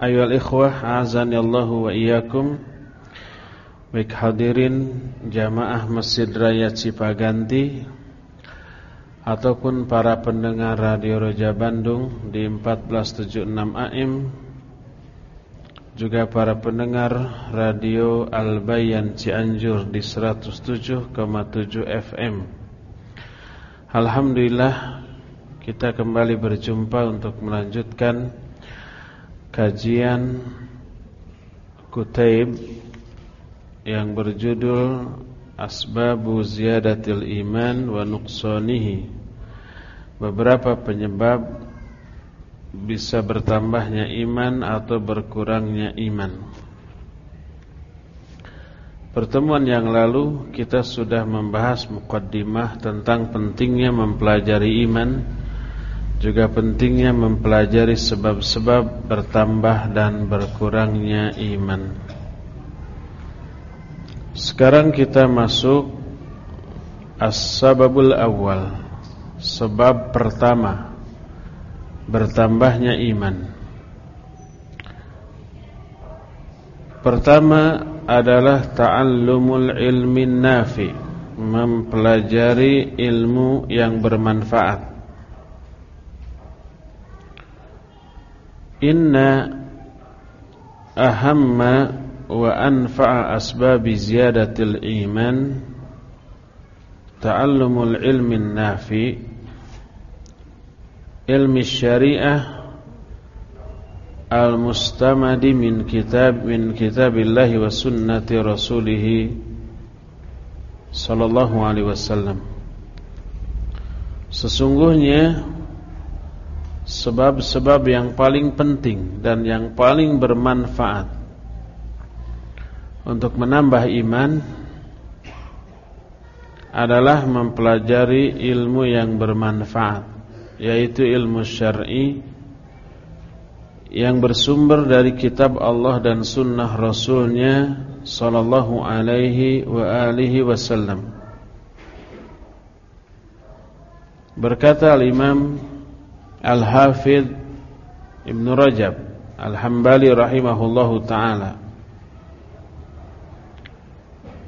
Ayol ikhwah azan Allahu wa iyyakum. Baik hadirin jamaah Masjid Raya Cipaganti ataupun para pendengar Radio Roja Bandung di 1476 AM juga para pendengar Radio Albayan Cianjur di 107,7 FM. Alhamdulillah kita kembali berjumpa untuk melanjutkan kajian Kutaib yang berjudul Asbabu Ziyadatil Iman wa Beberapa penyebab bisa bertambahnya iman atau berkurangnya iman. Pertemuan yang lalu kita sudah membahas mukaddimah tentang pentingnya mempelajari iman Juga pentingnya mempelajari sebab-sebab bertambah dan berkurangnya iman. Sekarang kita masuk As-sababul awal Sebab pertama Bertambahnya iman. Pertama adalah Ta'allumul ilmi nafi Mempelajari ilmu yang bermanfaat Inna ahamma wa anfa'a asbabi ziyadatil iman ta'allumul ilmin nafi ilmi syariah al-mustamadi min kitab min kitabillahi wa sunnati rasulih sallallahu alaihi wasallam sesungguhnya sebab-sebab yang paling penting dan yang paling bermanfaat. Untuk menambah iman adalah mempelajari ilmu yang bermanfaat yaitu ilmu syar'i yang bersumber dari kitab Allah dan sunnah Rasulnya sallallahu alaihi wa alihi wasallam. Berkata al-imam al-hafidh Ibn Rajab al-Hambali rahimahullahu ta'ala.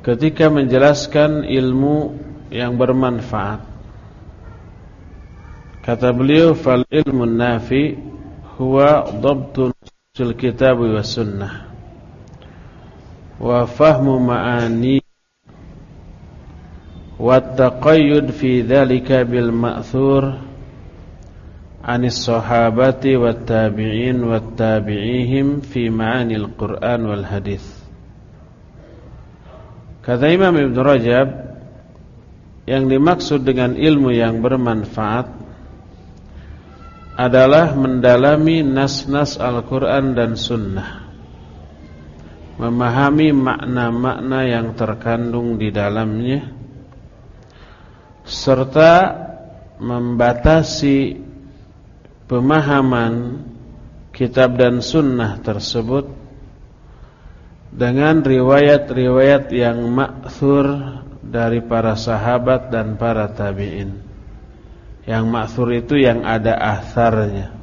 Ketika menjelaskan ilmu yang bermanfaat. Kata beliau fal ilmu nafi huwa dhabtul kitab wa sunnah wa fahmu ma'ani wa taqayyud fi dhalika bil ma'thur anis sahabati wat tabi'in wat tabi'ihim fi ma'anil Qur'an wal Kata Imam Ibn Rajab Yang dimaksud dengan ilmu yang bermanfaat Adalah mendalami nas-nas Al-Quran dan Sunnah. Memahami makna-makna yang terkandung di dalamnya Serta membatasi pemahaman kitab dan sunnah tersebut dengan riwayat-riwayat yang makthur dari para sahabat dan para tabi'in. Yang makthur itu yang ada atharnya,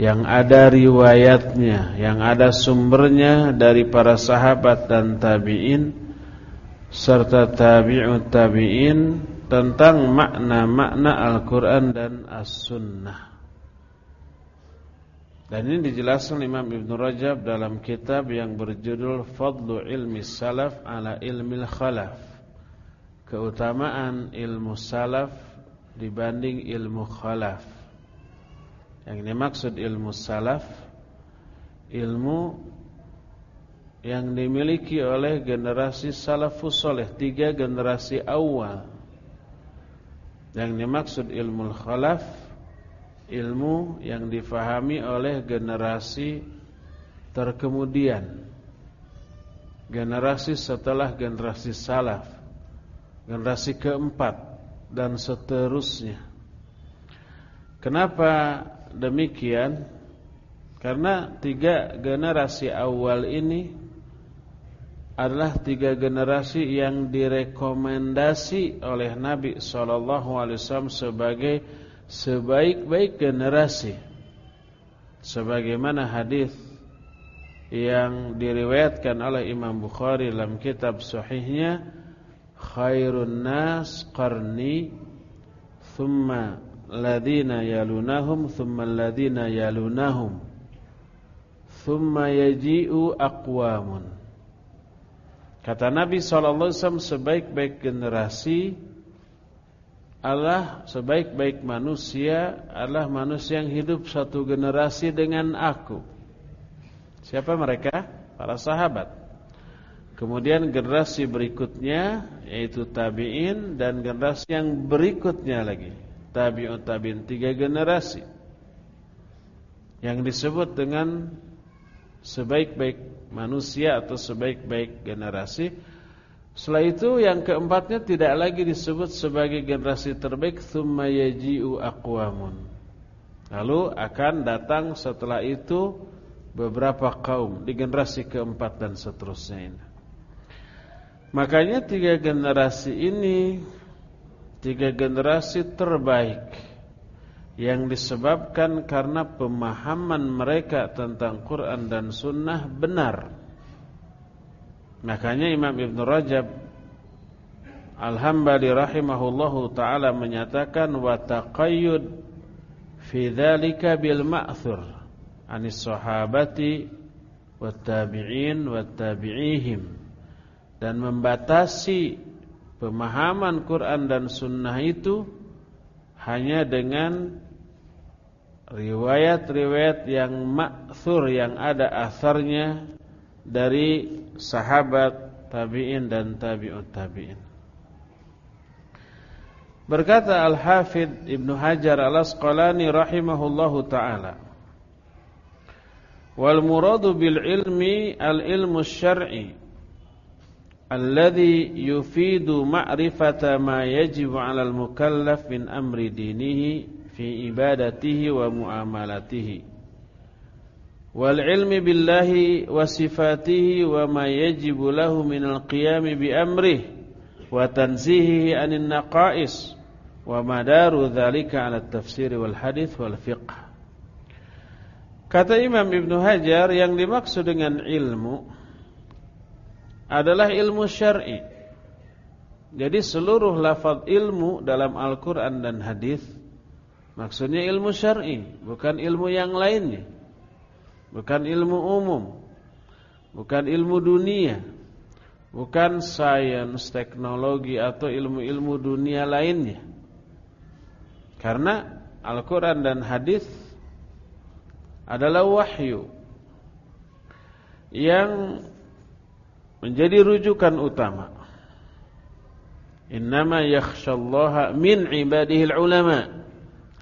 yang ada riwayatnya, yang ada sumbernya dari para sahabat dan tabi'in serta tabi'ut tabi'in tentang makna-makna Al-Qur'an dan As-Sunnah. Dan ini dijelaskan Imam Ibn Rajab dalam kitab yang berjudul Fadlu Ilmi Salaf ala Ilmi Khalaf. Keutamaan ilmu salaf dibanding ilmu khalaf. Yang ini maksud ilmu salaf ilmu yang dimiliki oleh generasi salafus soleh tiga generasi awal. Yang dimaksud ilmu khalaf ilmu yang difahami oleh generasi terkemudian. Generasi setelah generasi salaf generasi keempat dan seterusnya. Kenapa demikian? Karena tiga generasi awal ini adalah tiga generasi yang direkomendasi oleh Nabi SAW sebagai sebaik-baik generasi. Sebagaimana hadis yang diriwayatkan oleh Imam Bukhari dalam kitab sahihnya khairun nas qarni thumma ladina yalunahum thumma ladina yalunahum thumma yaji'u aqwamun. Kata Nabi SAW sebaik-baik generasi Allah sebaik-baik manusia adalah manusia yang hidup satu generasi dengan aku. Siapa mereka? Para sahabat. Kemudian generasi berikutnya yaitu tabi'in dan generasi yang berikutnya lagi. Tabi'un tabi'in tiga generasi. Yang disebut dengan sebaik-baik manusia atau sebaik-baik generasi setelah itu yang keempatnya tidak lagi disebut sebagai generasi terbaik thumma yaji'u aqwamun. Lalu akan datang setelah itu beberapa kaum di generasi keempat dan seterusnya ini. Makanya tiga generasi ini tiga generasi terbaik yang disebabkan karena pemahaman mereka tentang Quran dan Sunnah benar. Makanya Imam Ibn Rajab Al-Hambali rahimahullahu taala menyatakan wa taqayyud fi dzalika bil ma'thur anis sahabati wat tabi'in wat tabi'ihim. Dan membatasi pemahaman Quran dan sunnah itu hanya dengan riwayat-riwayat yang ma'thur yang ada asarnya dari sahabat tabi'in dan tabi'ut tabi'in. Berkata Al-Hafidh Ibn Hajar Al-Asqalani rahimahullahu ta'ala Wal muradu bil ilmi al-ilmu syar'i Alladhi yufidu ma'rifata ma yajibu ala al-mukallaf min amri dinihi Fi ibadatihi wa muamalatihi wal ilmi billahi wa sifatihi wa ma yajibu lahu minal qiyami bi amrih wa tanzihihi anin naqais wa madaru dzalika ala tafsir wal hadith wal fiqh Kata Imam Ibn Hajar yang dimaksud dengan ilmu adalah ilmu syar'i. Jadi seluruh lafaz ilmu dalam Al-Qur'an dan hadis maksudnya ilmu syar'i, bukan ilmu yang lainnya bukan ilmu umum, bukan ilmu dunia, bukan sains, teknologi atau ilmu-ilmu dunia lainnya. Karena Al-Quran dan hadis adalah wahyu yang menjadi rujukan utama. Innama yakhshallaha min ibadihil ulama.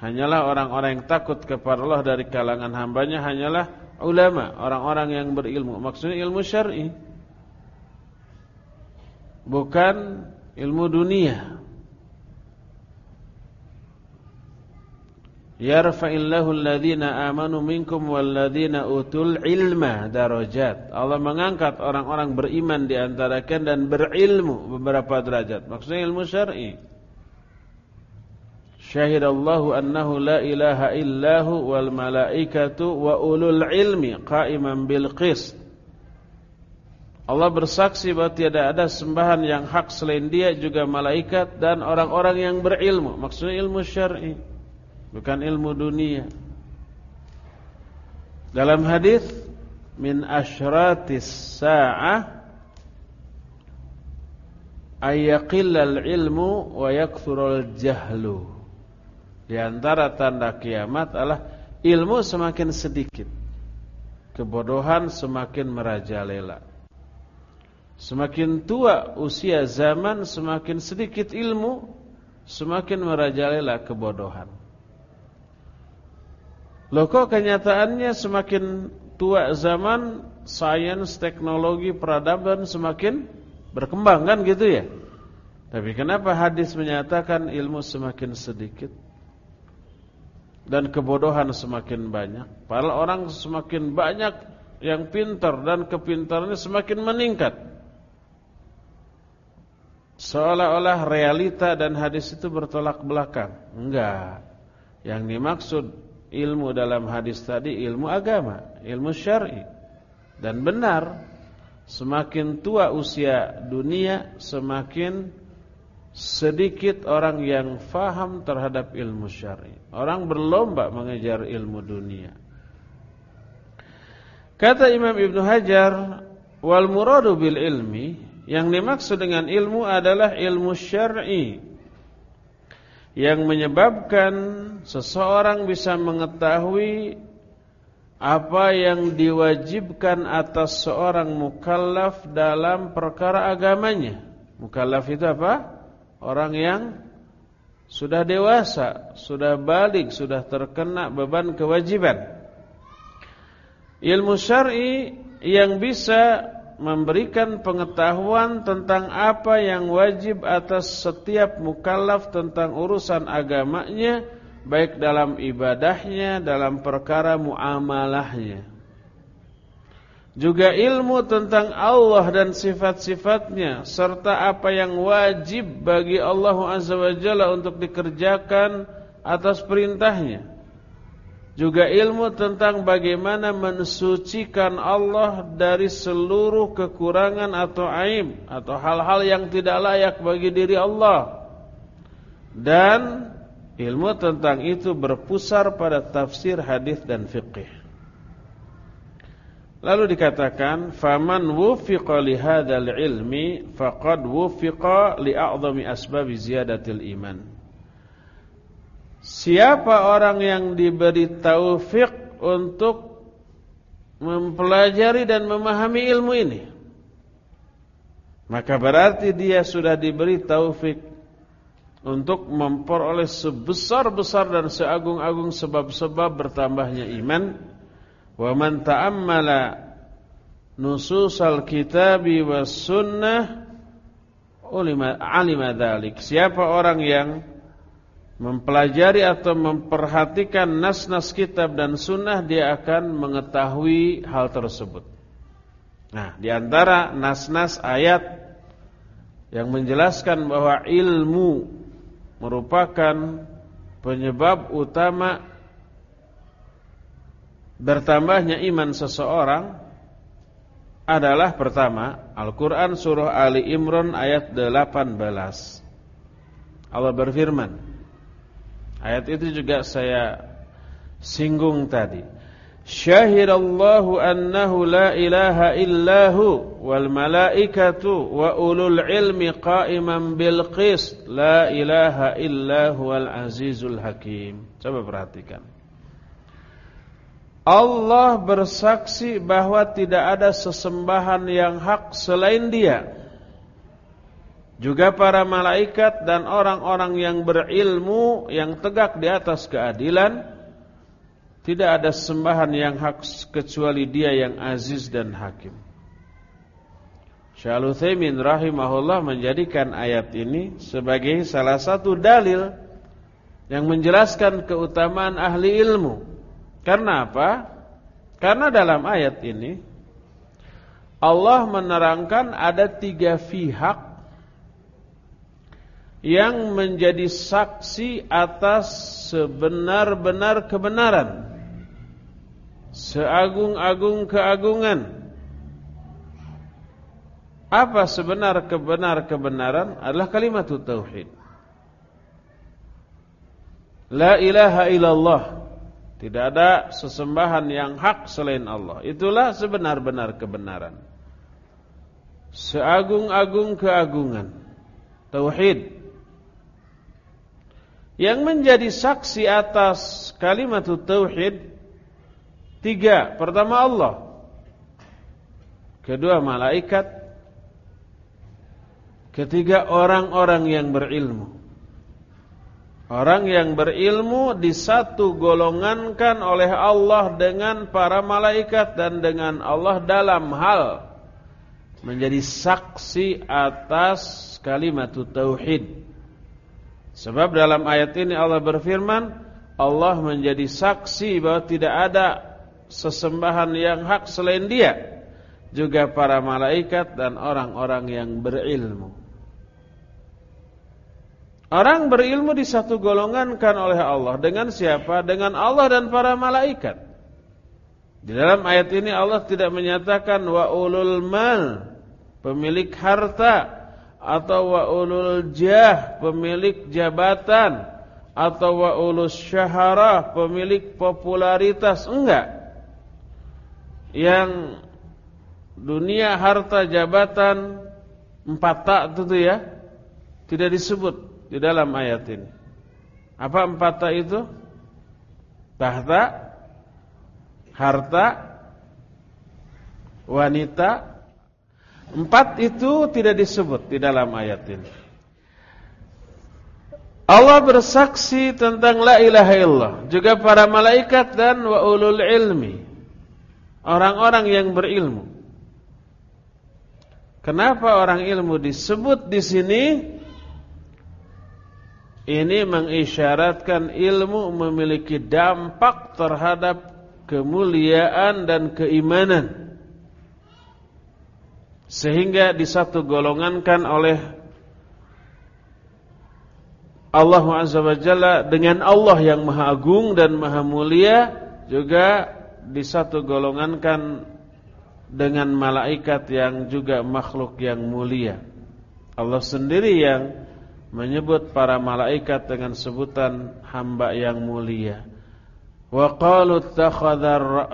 Hanyalah orang-orang yang takut kepada Allah dari kalangan hambanya hanyalah ulama, orang-orang yang berilmu. Maksudnya ilmu syar'i. Bukan ilmu dunia. Yarfa'illahu alladhina amanu minkum walladhina utul ilma darajat. Allah mengangkat orang-orang beriman di antara kalian dan berilmu beberapa derajat. Maksudnya ilmu syar'i. Syahidallahu annahu la ilaha illahu wal malaikatu wa ulul ilmi qa'iman bil qist. Allah bersaksi bahwa tiada ada sembahan yang hak selain dia juga malaikat dan orang-orang yang berilmu. Maksudnya ilmu syar'i, bukan ilmu dunia. Dalam hadis min asyratis sa'ah ayyaqillal ilmu wa yakthurul jahlu. Di antara tanda kiamat adalah ilmu semakin sedikit. Kebodohan semakin merajalela. Semakin tua usia zaman semakin sedikit ilmu, semakin merajalela kebodohan. Loh kok kenyataannya semakin tua zaman sains, teknologi, peradaban semakin berkembang kan gitu ya? Tapi kenapa hadis menyatakan ilmu semakin sedikit dan kebodohan semakin banyak? Padahal orang semakin banyak yang pintar dan kepintarannya semakin meningkat. Seolah-olah realita dan hadis itu bertolak belakang. Enggak. Yang dimaksud ilmu dalam hadis tadi ilmu agama, ilmu syar'i. Dan benar, semakin tua usia dunia, semakin sedikit orang yang faham terhadap ilmu syar'i. Orang berlomba mengejar ilmu dunia. Kata Imam Ibn Hajar, wal muradu bil ilmi, yang dimaksud dengan ilmu adalah ilmu syar'i yang menyebabkan seseorang bisa mengetahui apa yang diwajibkan atas seorang mukallaf dalam perkara agamanya. Mukallaf itu apa? Orang yang sudah dewasa, sudah balik, sudah terkena beban kewajiban. Ilmu syar'i yang bisa memberikan pengetahuan tentang apa yang wajib atas setiap mukallaf tentang urusan agamanya baik dalam ibadahnya dalam perkara muamalahnya juga ilmu tentang Allah dan sifat-sifatnya serta apa yang wajib bagi Allah Azza wa Jalla untuk dikerjakan atas perintahnya juga ilmu tentang bagaimana mensucikan Allah dari seluruh kekurangan atau aib atau hal-hal yang tidak layak bagi diri Allah. Dan ilmu tentang itu berpusar pada tafsir hadis dan fikih. Lalu dikatakan, "Faman wufiqa li hadzal ilmi faqad wufiqa li a'dhami asbab ziyadatil iman." Siapa orang yang diberi taufik untuk mempelajari dan memahami ilmu ini Maka berarti dia sudah diberi taufik Untuk memperoleh sebesar-besar dan seagung-agung sebab-sebab bertambahnya iman Wa man ta'ammala nususal kitabi was sunnah alima Siapa orang yang mempelajari atau memperhatikan nas-nas kitab dan sunnah dia akan mengetahui hal tersebut. Nah, di antara nas-nas ayat yang menjelaskan bahwa ilmu merupakan penyebab utama bertambahnya iman seseorang adalah pertama Al-Qur'an surah Ali Imran ayat 18. Allah berfirman Ayat itu juga saya singgung tadi. Syahidallahu annahu la ilaha illahu wal malaikatu wa ulul ilmi qa'iman bil qist la ilaha illahu wal azizul hakim. Coba perhatikan. Allah bersaksi bahwa tidak ada sesembahan yang hak selain Dia juga para malaikat dan orang-orang yang berilmu yang tegak di atas keadilan tidak ada sembahan yang hak kecuali dia yang aziz dan hakim. Syaluthaimin rahimahullah menjadikan ayat ini sebagai salah satu dalil yang menjelaskan keutamaan ahli ilmu. Karena apa? Karena dalam ayat ini Allah menerangkan ada tiga pihak yang menjadi saksi atas sebenar-benar kebenaran. Seagung-agung keagungan. Apa sebenar kebenar kebenaran? Adalah kalimat tauhid. La ilaha illallah Tidak ada sesembahan yang hak selain Allah. Itulah sebenar-benar kebenaran. Seagung-agung keagungan. Tauhid. Yang menjadi saksi atas kalimat tauhid tiga. Pertama Allah. Kedua malaikat. Ketiga orang-orang yang berilmu. Orang yang berilmu di satu golongankan oleh Allah dengan para malaikat dan dengan Allah dalam hal menjadi saksi atas kalimat tauhid. Sebab dalam ayat ini Allah berfirman, Allah menjadi saksi bahwa tidak ada sesembahan yang hak selain Dia, juga para malaikat dan orang-orang yang berilmu. Orang berilmu di satu golongan kan oleh Allah dengan siapa? Dengan Allah dan para malaikat. Di dalam ayat ini Allah tidak menyatakan wa ulul mal, pemilik harta atau wa ulul jah, pemilik jabatan atau wa ulus syaharah, pemilik popularitas, enggak. Yang dunia harta jabatan empat tak itu ya tidak disebut di dalam ayat ini. Apa empat tak itu? Tahta, harta, wanita. Empat itu tidak disebut di dalam ayat ini. Allah bersaksi tentang la ilaha illallah, juga para malaikat dan wa ulul ilmi. Orang-orang yang berilmu. Kenapa orang ilmu disebut di sini? Ini mengisyaratkan ilmu memiliki dampak terhadap kemuliaan dan keimanan. Sehingga di satu golongankan oleh Allah Azza dengan Allah yang maha agung dan maha mulia juga di satu golongankan dengan malaikat yang juga makhluk yang mulia. Allah sendiri yang menyebut para malaikat dengan sebutan hamba yang mulia. Wa qalu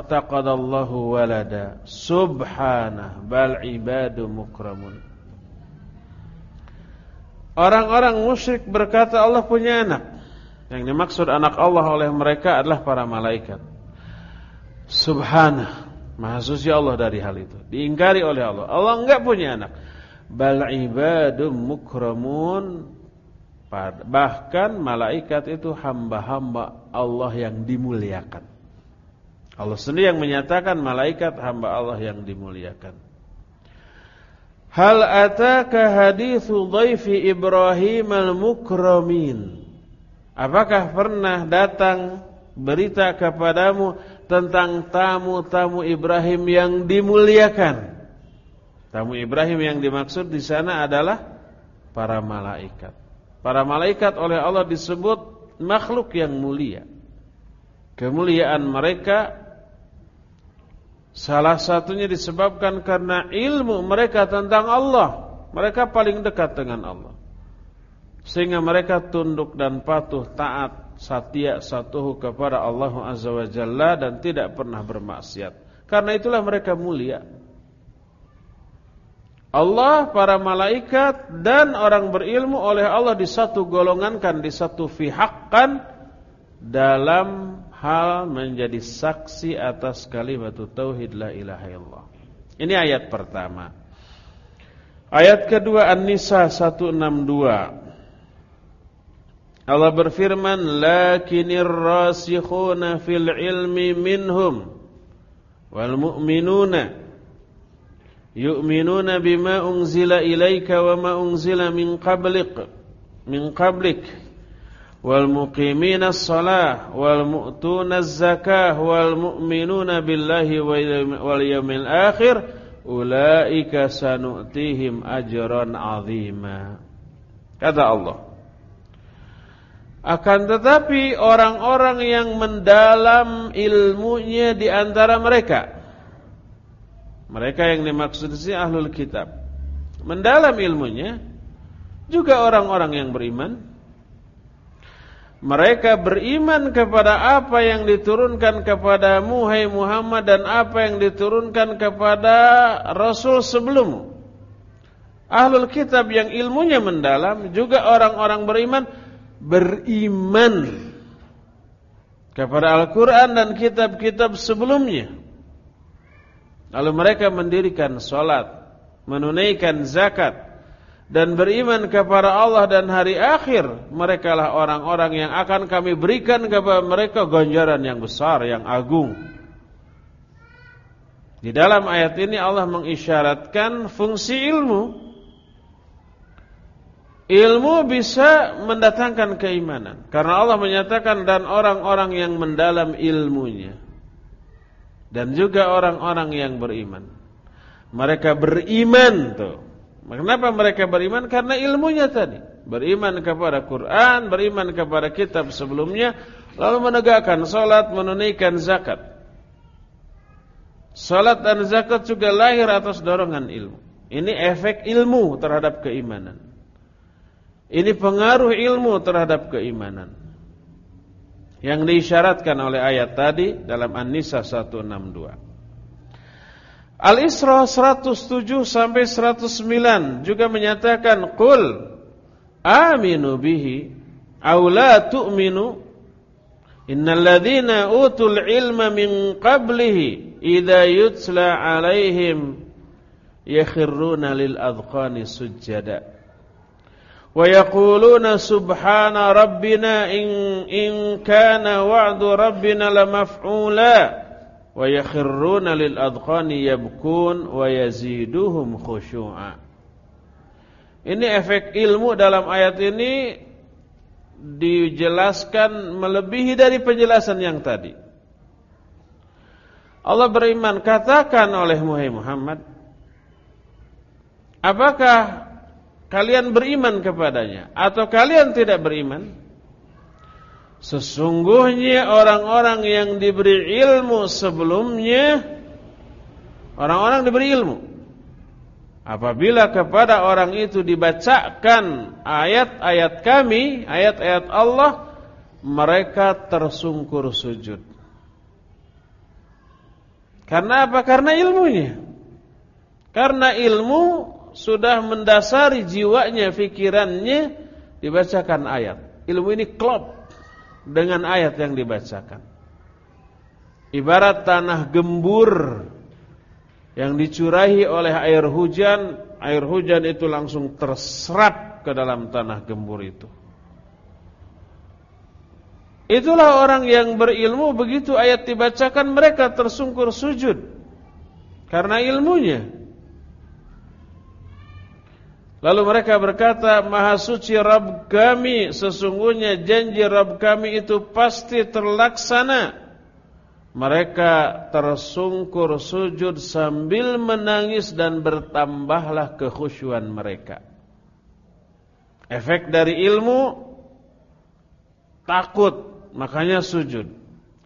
taqadallahu walada subhanah bal ibadu mukramun. Orang-orang musyrik berkata Allah punya anak. Yang dimaksud anak Allah oleh mereka adalah para malaikat. Subhanah, maha suci Allah dari hal itu. Diingkari oleh Allah. Allah enggak punya anak. Bal ibadu mukramun Bahkan malaikat itu hamba-hamba Allah yang dimuliakan. Allah sendiri yang menyatakan malaikat hamba Allah yang dimuliakan. Hal ataka hadithu dhaifi Ibrahim al-mukramin. Apakah pernah datang berita kepadamu tentang tamu-tamu Ibrahim yang dimuliakan? Tamu Ibrahim yang dimaksud di sana adalah para malaikat. Para malaikat oleh Allah disebut makhluk yang mulia. Kemuliaan mereka salah satunya disebabkan karena ilmu mereka tentang Allah. Mereka paling dekat dengan Allah. Sehingga mereka tunduk dan patuh taat setia satuhu kepada Allah Azza wa Jalla dan tidak pernah bermaksiat. Karena itulah mereka mulia. Allah, para malaikat dan orang berilmu oleh Allah di satu golongankan, di satu fihakkan dalam hal menjadi saksi atas kalimat tauhid la ilaha illallah. Ini ayat pertama. Ayat kedua An-Nisa 162. Allah berfirman, "Lakinir rasikhuna fil ilmi minhum wal mu'minuna" yu'minuna bima unzila ilaika wa ma unzila min qablik min qablik. Wal muqimina as-salah wal mu'tuna az-zakah wal mu'minuna billahi wal yawmil akhir ulaika sanu'tihim ajran 'azima. Kata Allah. Akan tetapi orang-orang yang mendalam ilmunya di antara mereka mereka yang dimaksud di sini ahlul kitab. Mendalam ilmunya juga orang-orang yang beriman. Mereka beriman kepada apa yang diturunkan kepada Muhammad Muhammad dan apa yang diturunkan kepada Rasul sebelum. Ahlul kitab yang ilmunya mendalam juga orang-orang beriman beriman kepada Al-Quran dan kitab-kitab sebelumnya. Lalu mereka mendirikan sholat, menunaikan zakat, dan beriman kepada Allah dan hari akhir, mereka lah orang-orang yang akan kami berikan kepada mereka ganjaran yang besar, yang agung. Di dalam ayat ini Allah mengisyaratkan fungsi ilmu. Ilmu bisa mendatangkan keimanan. Karena Allah menyatakan dan orang-orang yang mendalam ilmunya. Dan juga orang-orang yang beriman. Mereka beriman tuh Kenapa mereka beriman? Karena ilmunya tadi. Beriman kepada Quran, beriman kepada kitab sebelumnya, lalu menegakkan salat, menunaikan zakat. Salat dan zakat juga lahir atas dorongan ilmu. Ini efek ilmu terhadap keimanan. Ini pengaruh ilmu terhadap keimanan. Yang diisyaratkan oleh ayat tadi dalam An-Nisa 162. Al-Isra 107 sampai 109 juga menyatakan qul aminu bihi aw la tu'minu innal ladzina utul ilma min qablihi idza yutla alaihim yakhruna lil adqani sujada in in kana wa'du rabbina lamaf'ula wa yakhruna lil adqani yabkun wa yaziduhum khusyu'a. Ini efek ilmu dalam ayat ini dijelaskan melebihi dari penjelasan yang tadi. Allah beriman katakan oleh Muhammad Apakah kalian beriman kepadanya atau kalian tidak beriman? Sesungguhnya orang-orang yang diberi ilmu sebelumnya Orang-orang diberi ilmu Apabila kepada orang itu dibacakan ayat-ayat kami Ayat-ayat Allah Mereka tersungkur sujud Karena apa? Karena ilmunya Karena ilmu sudah mendasari jiwanya, fikirannya Dibacakan ayat Ilmu ini klop dengan ayat yang dibacakan. Ibarat tanah gembur yang dicurahi oleh air hujan, air hujan itu langsung terserap ke dalam tanah gembur itu. Itulah orang yang berilmu begitu ayat dibacakan mereka tersungkur sujud karena ilmunya. Lalu mereka berkata, Maha suci Rabb kami, sesungguhnya janji Rabb kami itu pasti terlaksana. Mereka tersungkur sujud sambil menangis dan bertambahlah kekhusyuan mereka. Efek dari ilmu, takut, makanya sujud.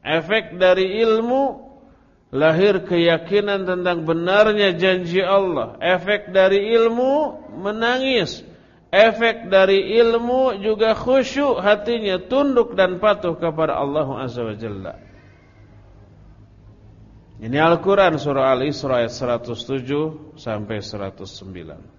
Efek dari ilmu, lahir keyakinan tentang benarnya janji Allah. Efek dari ilmu menangis. Efek dari ilmu juga khusyuk hatinya tunduk dan patuh kepada Allah Azza wa Jalla. Ini Al-Quran surah Al-Isra ayat 107 sampai 109.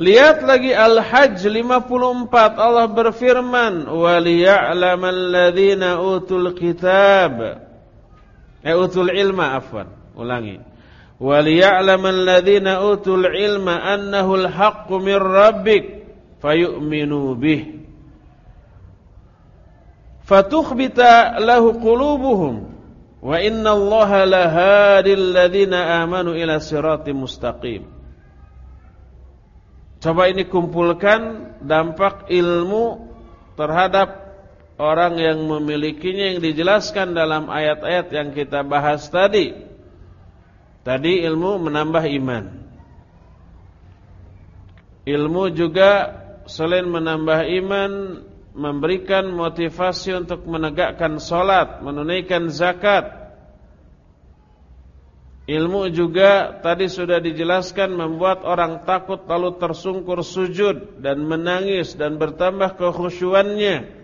Lihat lagi Al-Hajj 54 Allah berfirman, "Waliya'lamal ladzina utul kitab" Eh utul ilma afwan. Ulangi. Waliya'lamal ladzina utul ilma annahu al-haqqu min rabbik fayu'minu bih. Fatukhbita lahu qulubuhum wa inna Allaha lahadil ladzina amanu ila siratim mustaqim. Coba ini kumpulkan dampak ilmu terhadap orang yang memilikinya yang dijelaskan dalam ayat-ayat yang kita bahas tadi. Tadi ilmu menambah iman. Ilmu juga selain menambah iman memberikan motivasi untuk menegakkan solat, menunaikan zakat. Ilmu juga tadi sudah dijelaskan membuat orang takut lalu tersungkur sujud dan menangis dan bertambah kekhusyuannya.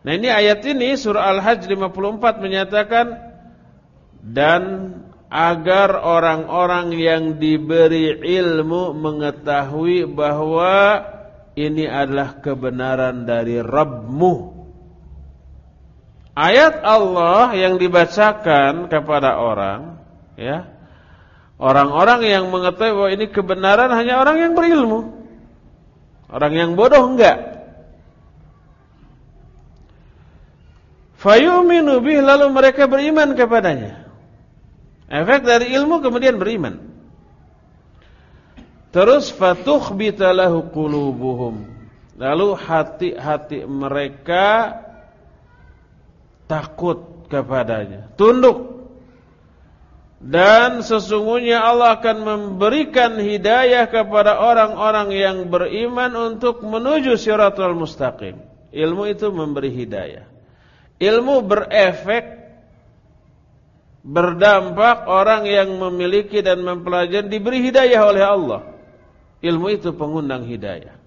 Nah ini ayat ini surah Al-Hajj 54 menyatakan dan agar orang-orang yang diberi ilmu mengetahui bahwa ini adalah kebenaran dari Rabbmu. Ayat Allah yang dibacakan kepada orang ya. Orang-orang yang mengetahui bahwa ini kebenaran hanya orang yang berilmu. Orang yang bodoh enggak. Fayu'minu bih lalu mereka beriman kepadanya. Efek dari ilmu kemudian beriman. Terus fatukhbita lahu qulubuhum. Lalu hati-hati mereka takut kepadanya, tunduk dan sesungguhnya Allah akan memberikan hidayah kepada orang-orang yang beriman untuk menuju syaratul mustaqim. Ilmu itu memberi hidayah. Ilmu berefek berdampak orang yang memiliki dan mempelajari diberi hidayah oleh Allah. Ilmu itu pengundang hidayah.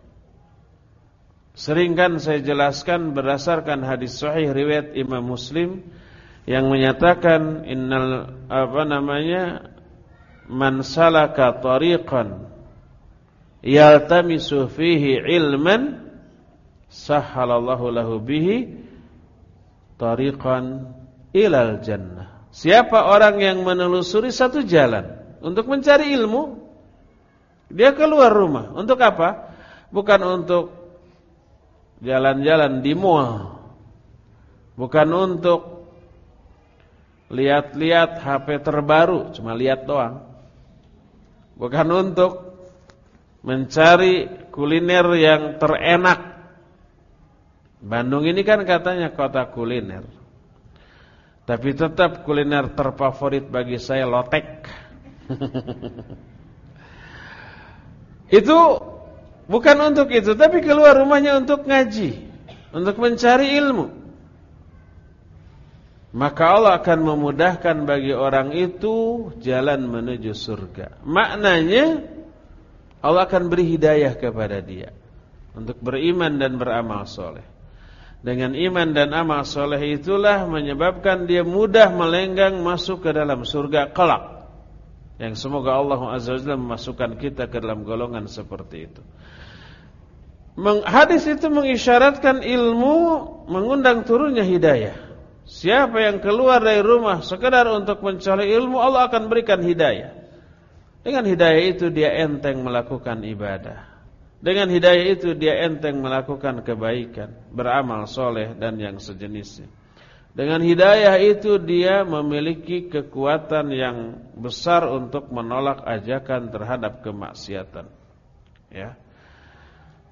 Seringkan saya jelaskan berdasarkan hadis sahih riwayat Imam Muslim yang menyatakan innal apa namanya man salaka tariqan yaltamisu fihi ilman sahhalallahu lahu bihi tariqan ilal jannah siapa orang yang menelusuri satu jalan untuk mencari ilmu dia keluar rumah untuk apa bukan untuk jalan-jalan di mall bukan untuk lihat-lihat HP terbaru, cuma lihat doang. Bukan untuk mencari kuliner yang terenak. Bandung ini kan katanya kota kuliner. Tapi tetap kuliner terfavorit bagi saya lotek. itu bukan untuk itu, tapi keluar rumahnya untuk ngaji, untuk mencari ilmu. Maka Allah akan memudahkan bagi orang itu jalan menuju surga. Maknanya Allah akan beri hidayah kepada dia untuk beriman dan beramal soleh. Dengan iman dan amal soleh itulah menyebabkan dia mudah melenggang masuk ke dalam surga kelak. Yang semoga Allah Azza wa memasukkan kita ke dalam golongan seperti itu. Hadis itu mengisyaratkan ilmu mengundang turunnya hidayah. Siapa yang keluar dari rumah sekedar untuk mencari ilmu Allah akan berikan hidayah. Dengan hidayah itu dia enteng melakukan ibadah. Dengan hidayah itu dia enteng melakukan kebaikan, beramal soleh dan yang sejenisnya. Dengan hidayah itu dia memiliki kekuatan yang besar untuk menolak ajakan terhadap kemaksiatan. Ya.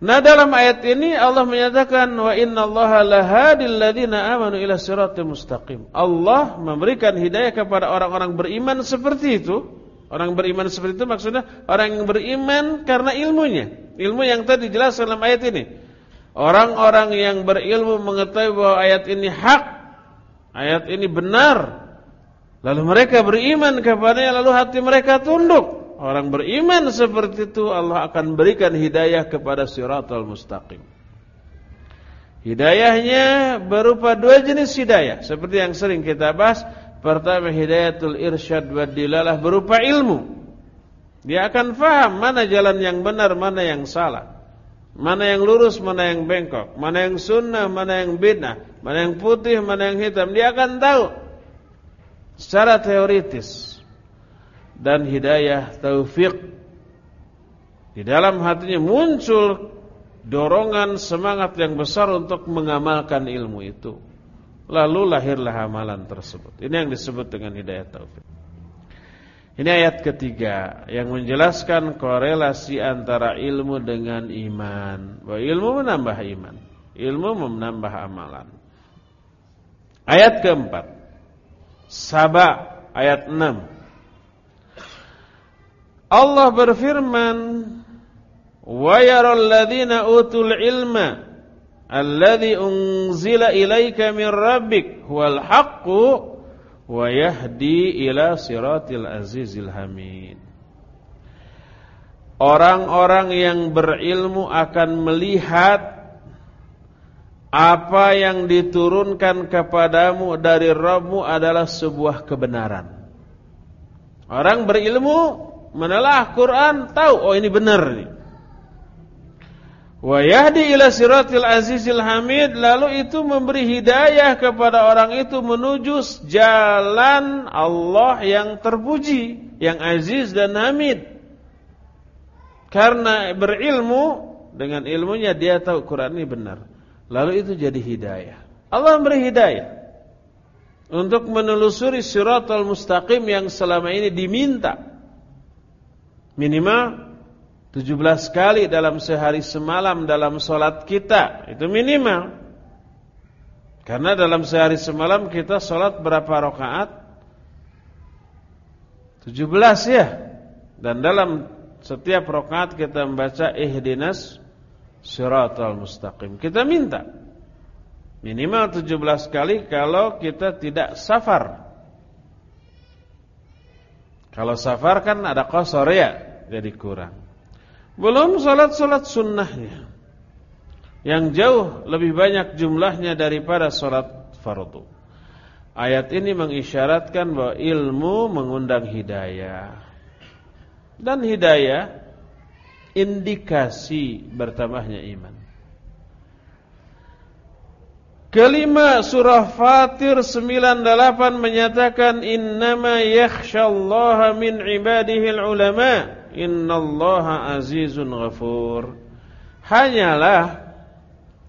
Nah dalam ayat ini Allah menyatakan wa innallaha lahadil ladzina amanu ila siratal mustaqim. Allah memberikan hidayah kepada orang-orang beriman seperti itu. Orang beriman seperti itu maksudnya orang yang beriman karena ilmunya. Ilmu yang tadi jelas dalam ayat ini. Orang-orang yang berilmu mengetahui bahwa ayat ini hak, ayat ini benar. Lalu mereka beriman kepadanya lalu hati mereka tunduk. Orang beriman seperti itu Allah akan berikan hidayah kepada siratal mustaqim. Hidayahnya berupa dua jenis hidayah seperti yang sering kita bahas. Pertama hidayatul irsyad wa dilalah berupa ilmu. Dia akan faham mana jalan yang benar, mana yang salah. Mana yang lurus, mana yang bengkok, mana yang sunnah, mana yang bid'ah, mana yang putih, mana yang hitam. Dia akan tahu secara teoritis dan hidayah taufik. Di dalam hatinya muncul dorongan semangat yang besar untuk mengamalkan ilmu itu. Lalu lahirlah amalan tersebut. Ini yang disebut dengan hidayah taufik. Ini ayat ketiga yang menjelaskan korelasi antara ilmu dengan iman. Bahwa ilmu menambah iman, ilmu menambah amalan. Ayat keempat, Saba ayat 6. Allah berfirman, "Wa yaral ladzina utul ilma alladzi unzila ilaika huwal haqqu wa yahdi ila siratil azizil hamid. Orang-orang yang berilmu akan melihat apa yang diturunkan kepadamu dari Rabbmu adalah sebuah kebenaran. Orang berilmu menelah Quran tahu oh ini benar nih. Wa yahdi ila siratil azizil hamid lalu itu memberi hidayah kepada orang itu menuju jalan Allah yang terpuji, yang aziz dan hamid. Karena berilmu dengan ilmunya dia tahu Quran ini benar. Lalu itu jadi hidayah. Allah memberi hidayah untuk menelusuri siratal mustaqim yang selama ini diminta. Minimal 17 kali dalam sehari semalam dalam sholat kita. Itu minimal. Karena dalam sehari semalam kita sholat berapa rakaat? 17 ya. Dan dalam setiap rakaat kita membaca Ihdinas Siratal mustaqim. Kita minta. Minimal 17 kali kalau kita tidak safar. Kalau safar kan ada kosor ya. Jadi kurang belum salat-salat sunnahnya. Yang jauh lebih banyak jumlahnya daripada salat fardu. Ayat ini mengisyaratkan bahwa ilmu mengundang hidayah. Dan hidayah indikasi bertambahnya iman. Kelima surah Fatir 98 menyatakan innama yakhsyallaha min ibadihil ulama' innallaha azizun ghafur. Hanyalah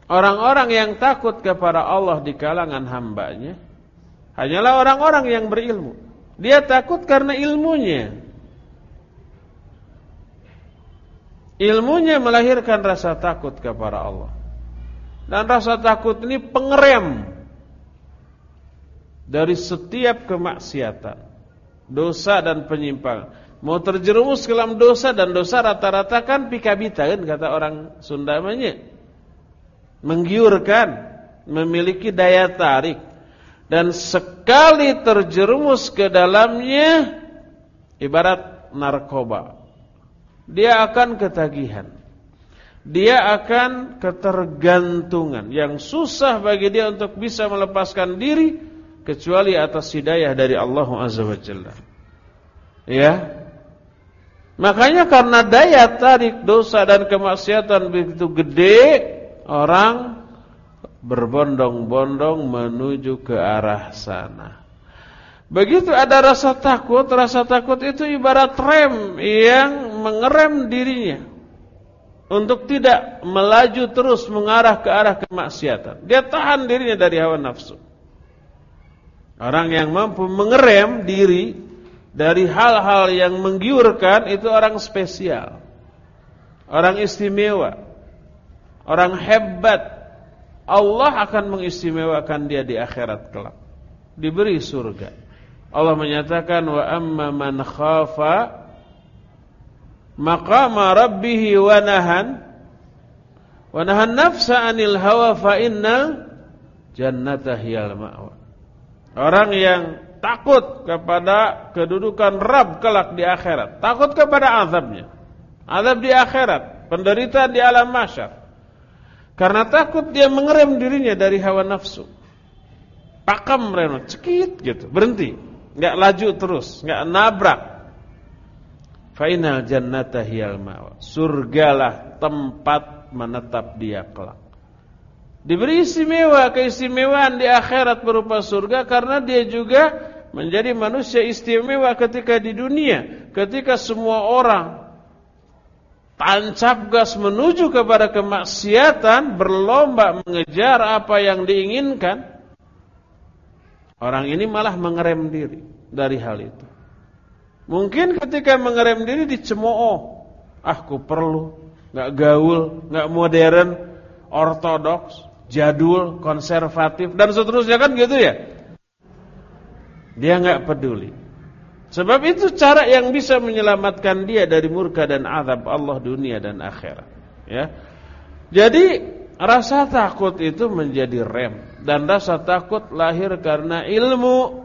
orang-orang yang takut kepada Allah di kalangan hambanya hanyalah orang-orang yang berilmu. Dia takut karena ilmunya. Ilmunya melahirkan rasa takut kepada Allah. Dan rasa takut ini pengerem dari setiap kemaksiatan, dosa dan penyimpangan. Mau terjerumus ke dalam dosa dan dosa rata-rata kan pikabita kan kata orang Sunda namanya. Menggiurkan, memiliki daya tarik. Dan sekali terjerumus ke dalamnya ibarat narkoba. Dia akan ketagihan. Dia akan ketergantungan yang susah bagi dia untuk bisa melepaskan diri kecuali atas hidayah dari Allah Azza wa Jalla. Ya, Makanya karena daya tarik dosa dan kemaksiatan begitu gede, orang berbondong-bondong menuju ke arah sana. Begitu ada rasa takut, rasa takut itu ibarat rem yang mengerem dirinya untuk tidak melaju terus mengarah ke arah kemaksiatan. Dia tahan dirinya dari hawa nafsu. Orang yang mampu mengerem diri dari hal-hal yang menggiurkan itu orang spesial. Orang istimewa. Orang hebat. Allah akan mengistimewakan dia di akhirat kelak. Diberi surga. Allah menyatakan wa amma man khafa maqama rabbih wa nahan wa nahan nafsa 'anil hawa fa innal jannata hiyal ma'wa. Orang yang takut kepada kedudukan Rabb kelak di akhirat, takut kepada azabnya. Azab di akhirat, penderitaan di alam mahsyar. Karena takut dia mengerem dirinya dari hawa nafsu. Pakam reno, cekit gitu, berhenti, enggak laju terus, enggak nabrak. Fainal jannata hiyal mawa. Surgalah tempat menetap dia kelak. Diberi istimewa, keistimewaan di akhirat berupa surga karena dia juga menjadi manusia istimewa ketika di dunia, ketika semua orang tancap gas menuju kepada kemaksiatan, berlomba mengejar apa yang diinginkan, orang ini malah mengerem diri dari hal itu. Mungkin ketika mengerem diri dicemooh, ah ku perlu, nggak gaul, nggak modern, ortodoks, jadul, konservatif dan seterusnya kan gitu ya. Dia nggak peduli. Sebab itu cara yang bisa menyelamatkan dia dari murka dan azab Allah dunia dan akhirat. Ya. Jadi rasa takut itu menjadi rem dan rasa takut lahir karena ilmu.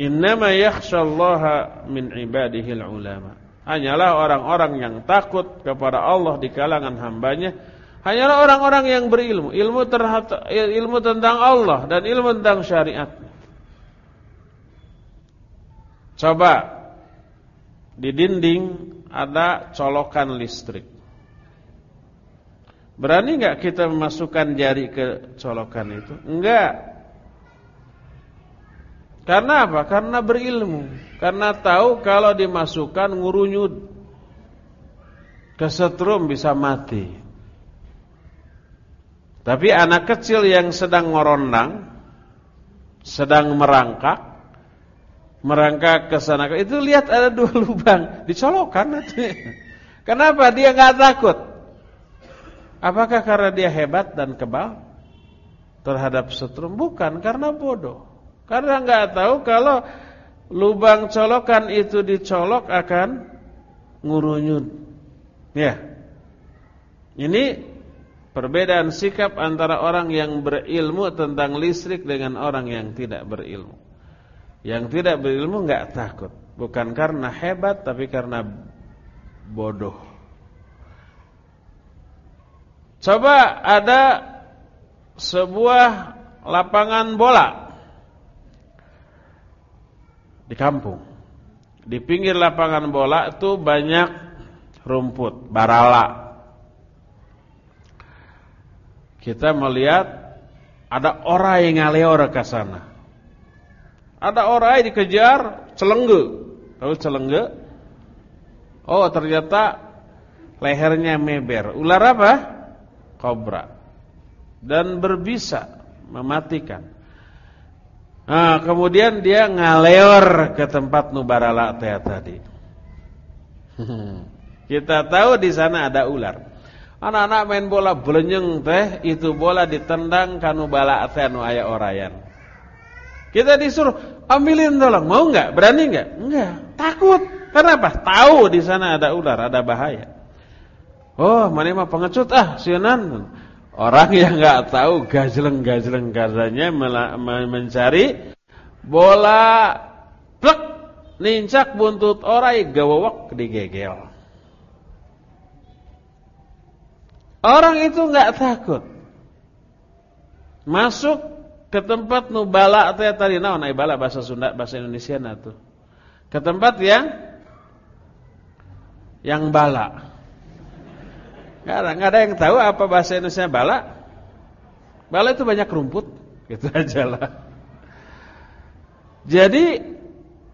Innama yakhshallaha min ibadihil ulama. Hanyalah orang-orang yang takut kepada Allah di kalangan hambanya hanyalah orang-orang yang berilmu, ilmu terhadap ilmu tentang Allah dan ilmu tentang syariat. Coba di dinding ada colokan listrik. Berani nggak kita memasukkan jari ke colokan itu? Enggak. Karena apa? Karena berilmu. Karena tahu kalau dimasukkan ngurunyut. Kesetrum bisa mati. Tapi anak kecil yang sedang ngorondang, sedang merangkak, merangkak ke sana, itu lihat ada dua lubang, dicolokkan. Kenapa dia nggak takut? Apakah karena dia hebat dan kebal terhadap setrum? Bukan, karena bodoh. Karena nggak tahu kalau lubang colokan itu dicolok akan ngurunyut. Ya. Ini Perbedaan sikap antara orang yang berilmu tentang listrik dengan orang yang tidak berilmu. Yang tidak berilmu enggak takut, bukan karena hebat tapi karena bodoh. Coba ada sebuah lapangan bola di kampung. Di pinggir lapangan bola itu banyak rumput, barala. kita melihat ada orang yang ngaleor ke sana. Ada orang yang dikejar celengge. Tahu celengge? Oh, ternyata lehernya meber. Ular apa? Kobra. Dan berbisa mematikan. Nah, kemudian dia ngaleor ke tempat nubarala tadi. Kita tahu di sana ada ular. Anak-anak main bola belenyeng teh itu bola ditendang kanu bala anu aya orayan. Kita disuruh ambilin tolong, mau enggak? Berani enggak? Enggak, takut. Kenapa? Tahu di sana ada ular, ada bahaya. Oh, mana mah pengecut ah, sieunan. Orang yang enggak tahu gajleng-gajleng katanya mencari bola plek nincak buntut orai gawawak digegel. Orang itu nggak takut. Masuk ke tempat nubala atau ya tadi naon ai bala bahasa Sunda bahasa Indonesia tuh. Ke tempat yang yang bala. Gak ada, ada yang tahu apa bahasa Indonesia bala. Bala itu banyak rumput, gitu aja lah. Jadi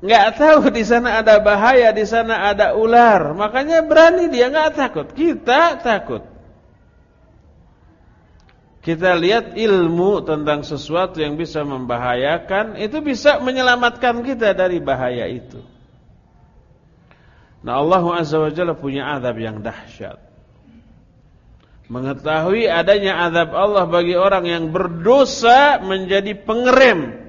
nggak tahu di sana ada bahaya, di sana ada ular, makanya berani dia nggak takut. Kita takut. Kita lihat ilmu tentang sesuatu yang bisa membahayakan Itu bisa menyelamatkan kita dari bahaya itu. Nah Allah Azza wa Jalla punya azab yang dahsyat. Mengetahui adanya azab Allah bagi orang yang berdosa menjadi pengerem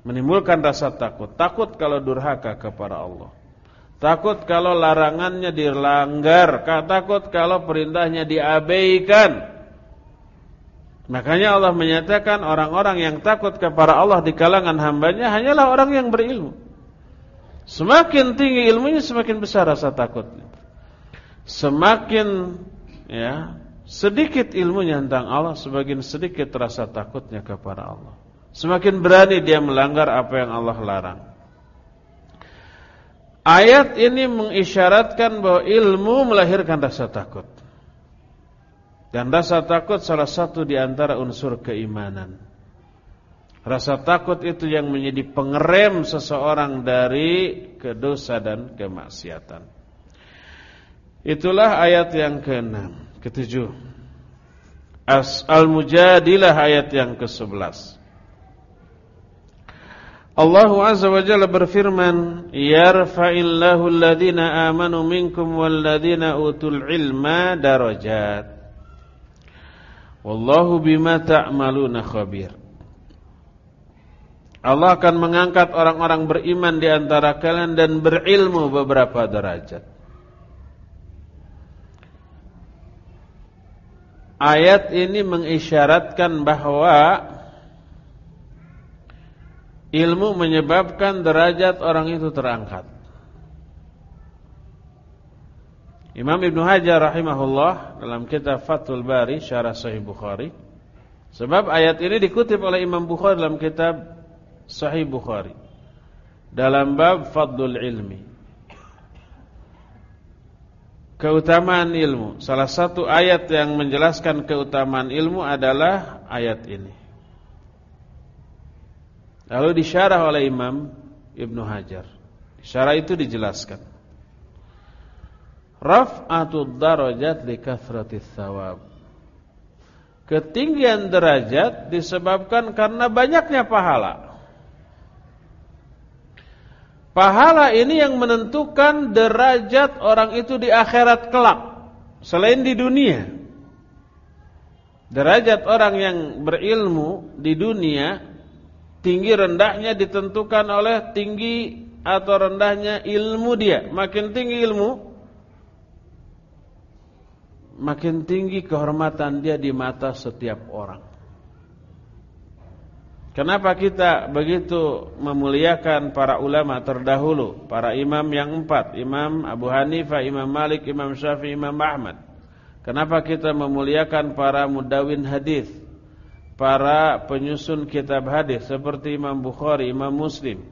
Menimbulkan rasa takut. Takut kalau durhaka kepada Allah. Takut kalau larangannya dilanggar Takut kalau perintahnya diabaikan Makanya Allah menyatakan orang-orang yang takut kepada Allah di kalangan hambanya hanyalah orang yang berilmu. Semakin tinggi ilmunya semakin besar rasa takutnya. Semakin ya sedikit ilmunya tentang Allah semakin sedikit rasa takutnya kepada Allah. Semakin berani dia melanggar apa yang Allah larang. Ayat ini mengisyaratkan bahwa ilmu melahirkan rasa takut. Dan rasa takut salah satu di antara unsur keimanan. Rasa takut itu yang menjadi pengerem seseorang dari kedosa dan kemaksiatan. Itulah ayat yang ke-6, ke-7. Al-Mujadilah ayat yang ke-11. Allah Azza wa Jalla berfirman, "Yarfa'illahu alladhina amanu minkum walladhina utul ilma darajat." Wallahu bima ta'maluna khabir. Allah akan mengangkat orang-orang beriman di antara kalian dan berilmu beberapa derajat. Ayat ini mengisyaratkan bahwa ilmu menyebabkan derajat orang itu terangkat. Imam Ibn Hajar rahimahullah dalam kitab Fathul Bari syarah Sahih Bukhari. Sebab ayat ini dikutip oleh Imam Bukhari dalam kitab Sahih Bukhari. Dalam bab Fadlul Ilmi. Keutamaan ilmu. Salah satu ayat yang menjelaskan keutamaan ilmu adalah ayat ini. Lalu disyarah oleh Imam Ibn Hajar. Syarah itu dijelaskan raf'atud darajat li kathratis thawab. Ketinggian derajat disebabkan karena banyaknya pahala. Pahala ini yang menentukan derajat orang itu di akhirat kelak selain di dunia. Derajat orang yang berilmu di dunia tinggi rendahnya ditentukan oleh tinggi atau rendahnya ilmu dia. Makin tinggi ilmu, makin tinggi kehormatan dia di mata setiap orang. Kenapa kita begitu memuliakan para ulama terdahulu, para imam yang empat, Imam Abu Hanifah, Imam Malik, Imam Syafi'i, Imam Ahmad. Kenapa kita memuliakan para mudawin hadis, para penyusun kitab hadis seperti Imam Bukhari, Imam Muslim,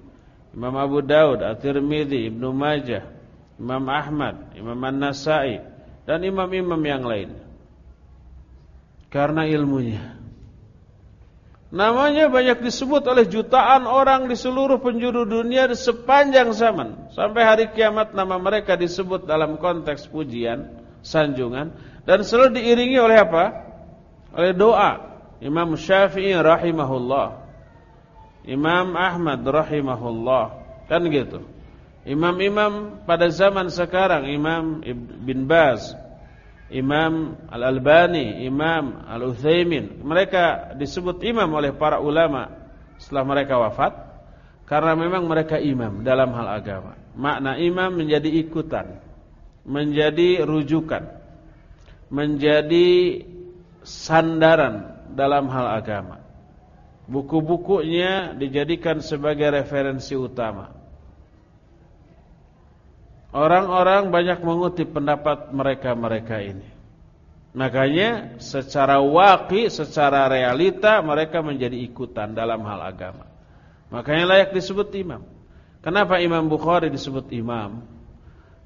Imam Abu Daud, At-Tirmidzi, Ibnu Majah, Imam Ahmad, Imam An-Nasa'i, dan imam-imam yang lain. Karena ilmunya. Namanya banyak disebut oleh jutaan orang di seluruh penjuru dunia di sepanjang zaman. Sampai hari kiamat nama mereka disebut dalam konteks pujian, sanjungan. Dan selalu diiringi oleh apa? Oleh doa. Imam Syafi'i rahimahullah. Imam Ahmad rahimahullah. Kan gitu. Imam-imam pada zaman sekarang Imam bin Baz Imam Al-Albani Imam Al-Uthaymin Mereka disebut imam oleh para ulama Setelah mereka wafat Karena memang mereka imam dalam hal agama. Makna imam menjadi ikutan Menjadi rujukan Menjadi sandaran dalam hal agama. Buku-bukunya dijadikan sebagai referensi utama Orang-orang banyak mengutip pendapat mereka-mereka ini. Makanya secara waki, secara realita mereka menjadi ikutan dalam hal agama. Makanya layak disebut imam. Kenapa Imam Bukhari disebut imam?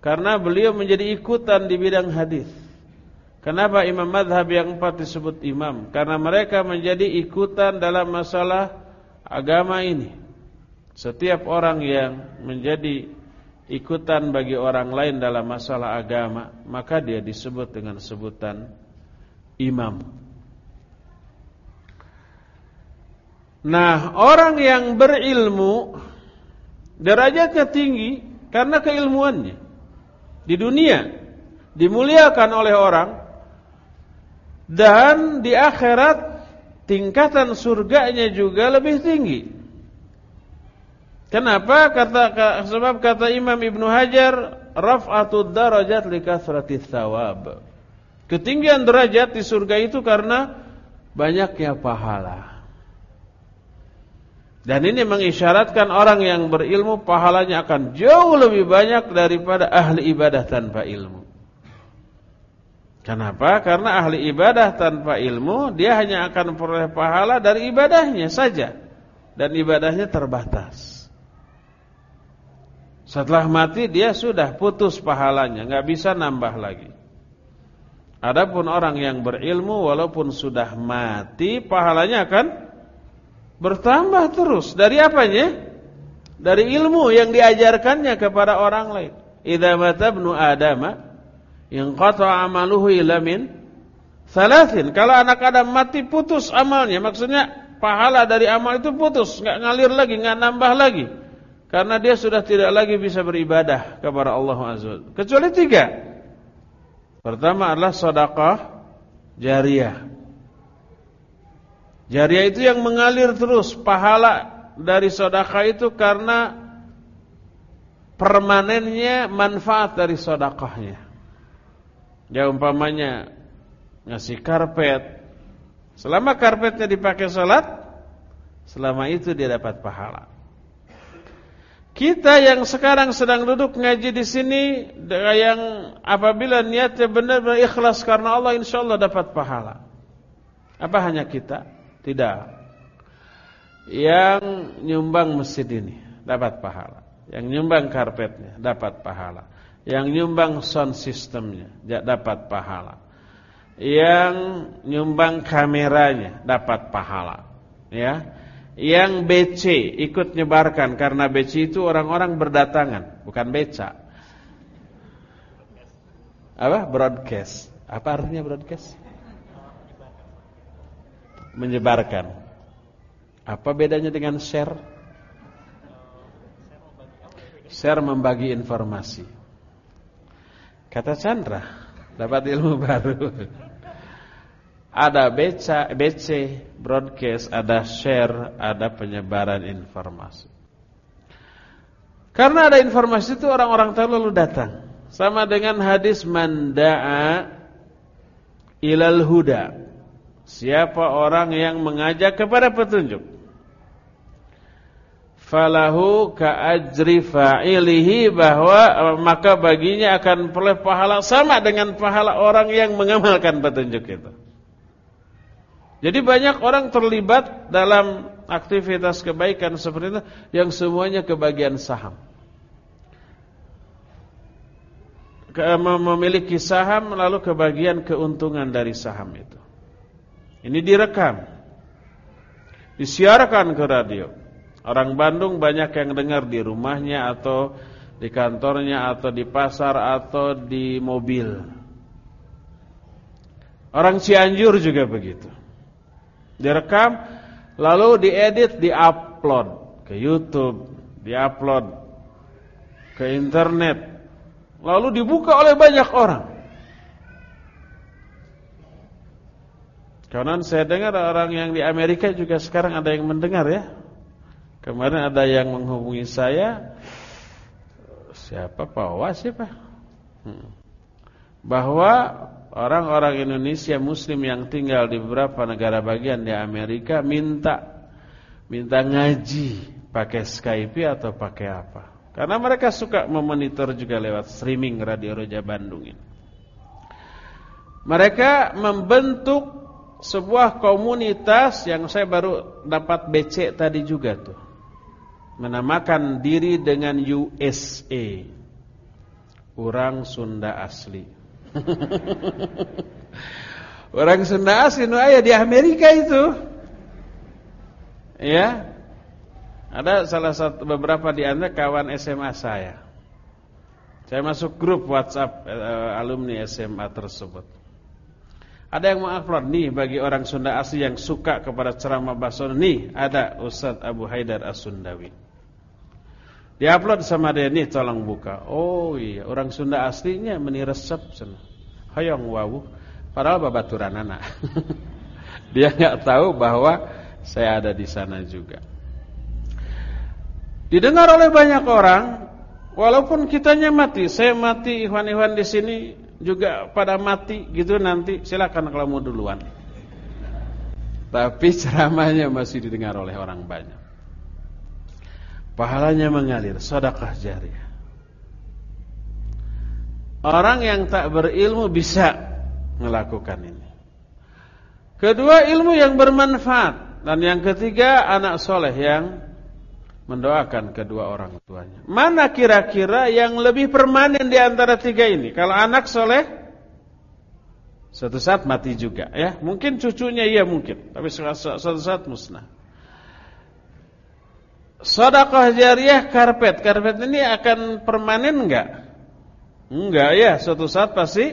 Karena beliau menjadi ikutan di bidang hadis. Kenapa imam madhab yang empat disebut imam? Karena mereka menjadi ikutan dalam masalah agama ini. Setiap orang yang menjadi ikutan bagi orang lain dalam masalah agama, maka dia disebut dengan sebutan imam. Nah, orang yang berilmu derajatnya tinggi karena keilmuannya. Di dunia dimuliakan oleh orang dan di akhirat tingkatan surganya juga lebih tinggi. Kenapa? Kata sebab kata Imam Ibnu Hajar, raf'atud darajat li. Ketinggian derajat di surga itu karena banyaknya pahala. Dan ini mengisyaratkan orang yang berilmu pahalanya akan jauh lebih banyak daripada ahli ibadah tanpa ilmu. Kenapa? Karena ahli ibadah tanpa ilmu dia hanya akan memperoleh pahala dari ibadahnya saja dan ibadahnya terbatas. Setelah mati dia sudah putus pahalanya, nggak bisa nambah lagi. Adapun orang yang berilmu walaupun sudah mati pahalanya akan bertambah terus. Dari apanya? Dari ilmu yang diajarkannya kepada orang lain. Idza mata ibnu Adam yang qata amaluhu ila min salasin. Kalau anak Adam mati putus amalnya, maksudnya pahala dari amal itu putus, nggak ngalir lagi, nggak nambah lagi. Karena dia sudah tidak lagi bisa beribadah kepada Allah Azza Kecuali tiga. Pertama adalah sedekah jariah. Jariah itu yang mengalir terus pahala dari sedekah itu karena permanennya manfaat dari sedekahnya. Ya umpamanya ngasih karpet. Selama karpetnya dipakai salat, selama itu dia dapat pahala. Kita yang sekarang sedang duduk ngaji di sini yang apabila niatnya benar-benar ikhlas karena Allah insya Allah dapat pahala. Apa hanya kita? Tidak. Yang nyumbang masjid ini dapat pahala. Yang nyumbang karpetnya dapat pahala. Yang nyumbang sound systemnya dapat pahala. Yang nyumbang kameranya dapat pahala. Ya yang BC ikut nyebarkan karena BC itu orang-orang berdatangan, bukan beca. Apa? Broadcast. Apa artinya broadcast? Menyebarkan. Apa bedanya dengan share? Share membagi informasi. Kata Chandra, dapat ilmu baru. Ada BC, BC, broadcast, ada share, ada penyebaran informasi. Karena ada informasi itu orang-orang tahu lalu datang. Sama dengan hadis manda'a ilal huda. Siapa orang yang mengajak kepada petunjuk? Falahu ka'ajri fa'ilihi bahwa maka baginya akan peroleh pahala sama dengan pahala orang yang mengamalkan petunjuk itu. Jadi banyak orang terlibat dalam aktivitas kebaikan seperti itu yang semuanya kebagian saham. Memiliki saham lalu kebagian keuntungan dari saham itu. Ini direkam. Disiarkan ke radio. Orang Bandung banyak yang dengar di rumahnya atau di kantornya atau di pasar atau di mobil. Orang Cianjur juga begitu direkam lalu diedit, diupload ke YouTube, diupload ke internet, lalu dibuka oleh banyak orang. Karena saya dengar orang yang di Amerika juga sekarang ada yang mendengar ya. Kemarin ada yang menghubungi saya, siapa Pak siapa? Hmm. Bahwa orang-orang Indonesia muslim yang tinggal di beberapa negara bagian di Amerika minta minta ngaji pakai Skype atau pakai apa. Karena mereka suka memonitor juga lewat streaming Radio Roja Bandung ini. Mereka membentuk sebuah komunitas yang saya baru dapat BC tadi juga tuh. Menamakan diri dengan USA. Orang Sunda asli. Orang Sunda asli nu aya di Amerika itu. Ya. Ada salah satu beberapa di Anda kawan SMA saya. Saya masuk grup WhatsApp uh, alumni SMA tersebut. Ada yang mengupload nih bagi orang Sunda asli yang suka kepada ceramah bahasa nih ada Ustaz Abu Haidar As-Sundawi. Diupload sama dia nih tolong buka. Oh iya, orang Sunda aslinya meni resep sana. Hoyong wawu. Padahal babaturan anak. dia nggak tahu bahwa saya ada di sana juga. Didengar oleh banyak orang, walaupun kitanya mati, saya mati, ikhwan-ikhwan di sini juga pada mati gitu nanti silakan kalau mau duluan. Tapi ceramahnya masih didengar oleh orang banyak. Pahalanya mengalir, sedekah jariah. Orang yang tak berilmu bisa melakukan ini. Kedua, ilmu yang bermanfaat. Dan yang ketiga, anak soleh yang mendoakan kedua orang tuanya. Mana kira-kira yang lebih permanen di antara tiga ini? Kalau anak soleh, suatu saat mati juga. ya Mungkin cucunya iya mungkin. Tapi suatu saat musnah. Sedekah jariah karpet. Karpet ini akan permanen enggak? Enggak ya, suatu saat pasti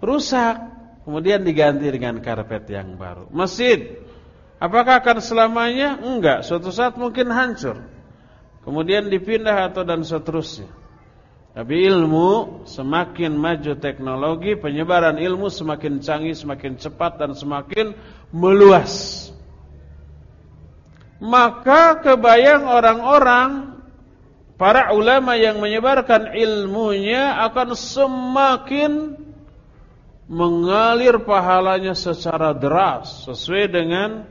rusak. Kemudian diganti dengan karpet yang baru. Masjid. Apakah akan selamanya? Enggak, suatu saat mungkin hancur. Kemudian dipindah atau dan seterusnya. Tapi ilmu semakin maju teknologi, penyebaran ilmu semakin canggih, semakin cepat dan semakin meluas maka kebayang orang-orang para ulama yang menyebarkan ilmunya akan semakin mengalir pahalanya secara deras sesuai dengan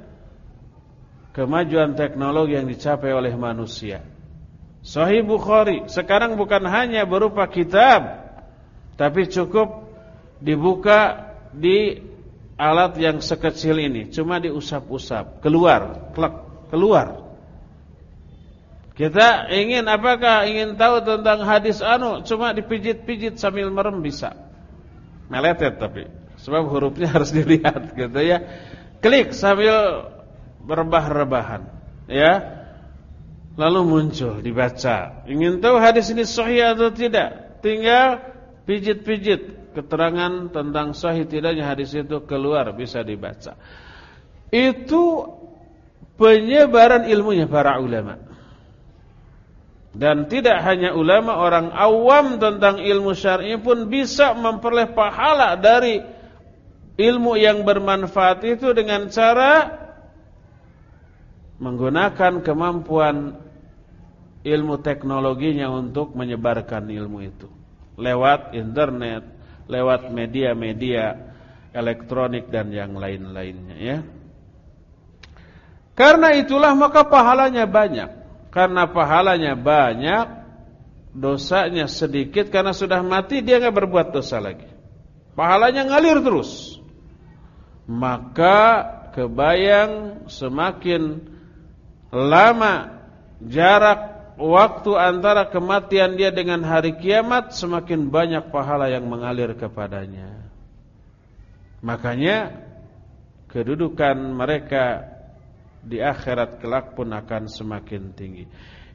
kemajuan teknologi yang dicapai oleh manusia. Sahih Bukhari sekarang bukan hanya berupa kitab tapi cukup dibuka di alat yang sekecil ini, cuma diusap-usap, keluar, klek, keluar. Kita ingin apakah ingin tahu tentang hadis anu cuma dipijit-pijit sambil merem bisa. Meletet tapi sebab hurufnya harus dilihat gitu ya. Klik sambil berbah-rebahan ya lalu muncul dibaca. Ingin tahu hadis ini sahih atau tidak? Tinggal pijit-pijit keterangan tentang sahih tidaknya hadis itu keluar bisa dibaca. Itu penyebaran ilmunya para ulama. Dan tidak hanya ulama, orang awam tentang ilmu syar'i pun bisa memperoleh pahala dari ilmu yang bermanfaat itu dengan cara menggunakan kemampuan ilmu teknologinya untuk menyebarkan ilmu itu lewat internet, lewat media-media elektronik dan yang lain-lainnya ya. Karena itulah maka pahalanya banyak. Karena pahalanya banyak, dosanya sedikit karena sudah mati dia nggak berbuat dosa lagi. Pahalanya ngalir terus. Maka kebayang semakin lama jarak waktu antara kematian dia dengan hari kiamat semakin banyak pahala yang mengalir kepadanya. Makanya kedudukan mereka di akhirat kelak pun akan semakin tinggi.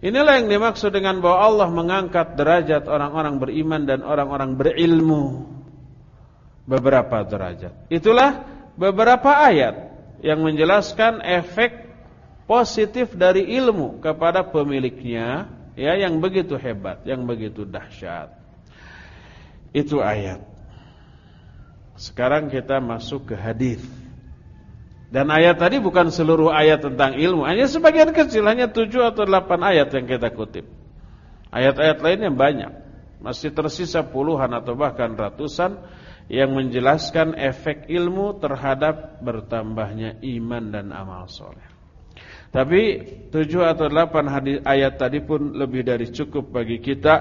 Inilah yang dimaksud dengan bahwa Allah mengangkat derajat orang-orang beriman dan orang-orang berilmu beberapa derajat. Itulah beberapa ayat yang menjelaskan efek positif dari ilmu kepada pemiliknya ya yang begitu hebat, yang begitu dahsyat. Itu ayat. Sekarang kita masuk ke hadis. Dan ayat tadi bukan seluruh ayat tentang ilmu, hanya sebagian kecil, hanya tujuh atau delapan ayat yang kita kutip. Ayat-ayat lainnya banyak. Masih tersisa puluhan atau bahkan ratusan yang menjelaskan efek ilmu terhadap bertambahnya iman dan amal soleh. Tapi tujuh atau delapan ayat tadi pun lebih dari cukup bagi kita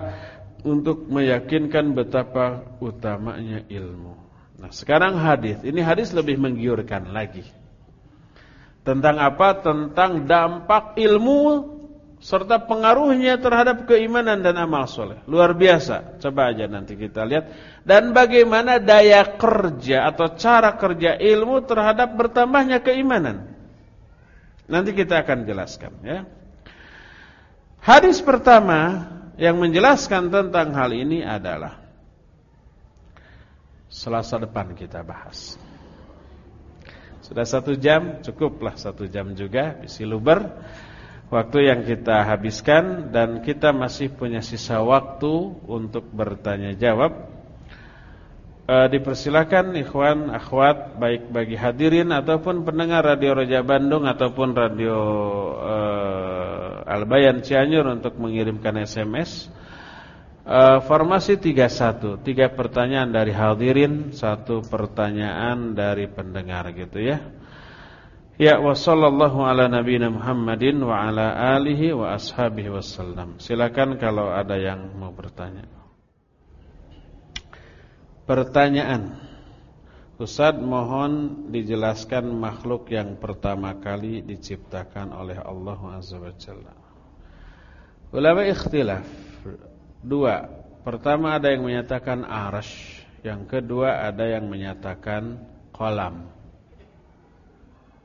untuk meyakinkan betapa utamanya ilmu. Nah, sekarang hadis. Ini hadis lebih menggiurkan lagi. Tentang apa? Tentang dampak ilmu serta pengaruhnya terhadap keimanan dan amal soleh. Luar biasa. Coba aja nanti kita lihat. Dan bagaimana daya kerja atau cara kerja ilmu terhadap bertambahnya keimanan. Nanti kita akan jelaskan ya. Hadis pertama yang menjelaskan tentang hal ini adalah Selasa depan kita bahas. Sudah satu jam, cukuplah satu jam juga, bisi luber. Waktu yang kita habiskan dan kita masih punya sisa waktu untuk bertanya jawab. E, dipersilakan ikhwan akhwat baik bagi hadirin ataupun pendengar radio Raja Bandung ataupun radio e, Albayan Cianjur untuk mengirimkan SMS e, formasi 31 tiga pertanyaan dari hadirin satu pertanyaan dari pendengar gitu ya. Ya wa sallallahu ala nabiyina Muhammadin wa ala alihi wa ashabihi wasallam. Silakan kalau ada yang mau bertanya. Pertanyaan. Ustaz mohon dijelaskan makhluk yang pertama kali diciptakan oleh Allah Azza wa Jalla. Ulama ikhtilaf Dua Pertama ada yang menyatakan arash Yang kedua ada yang menyatakan kolam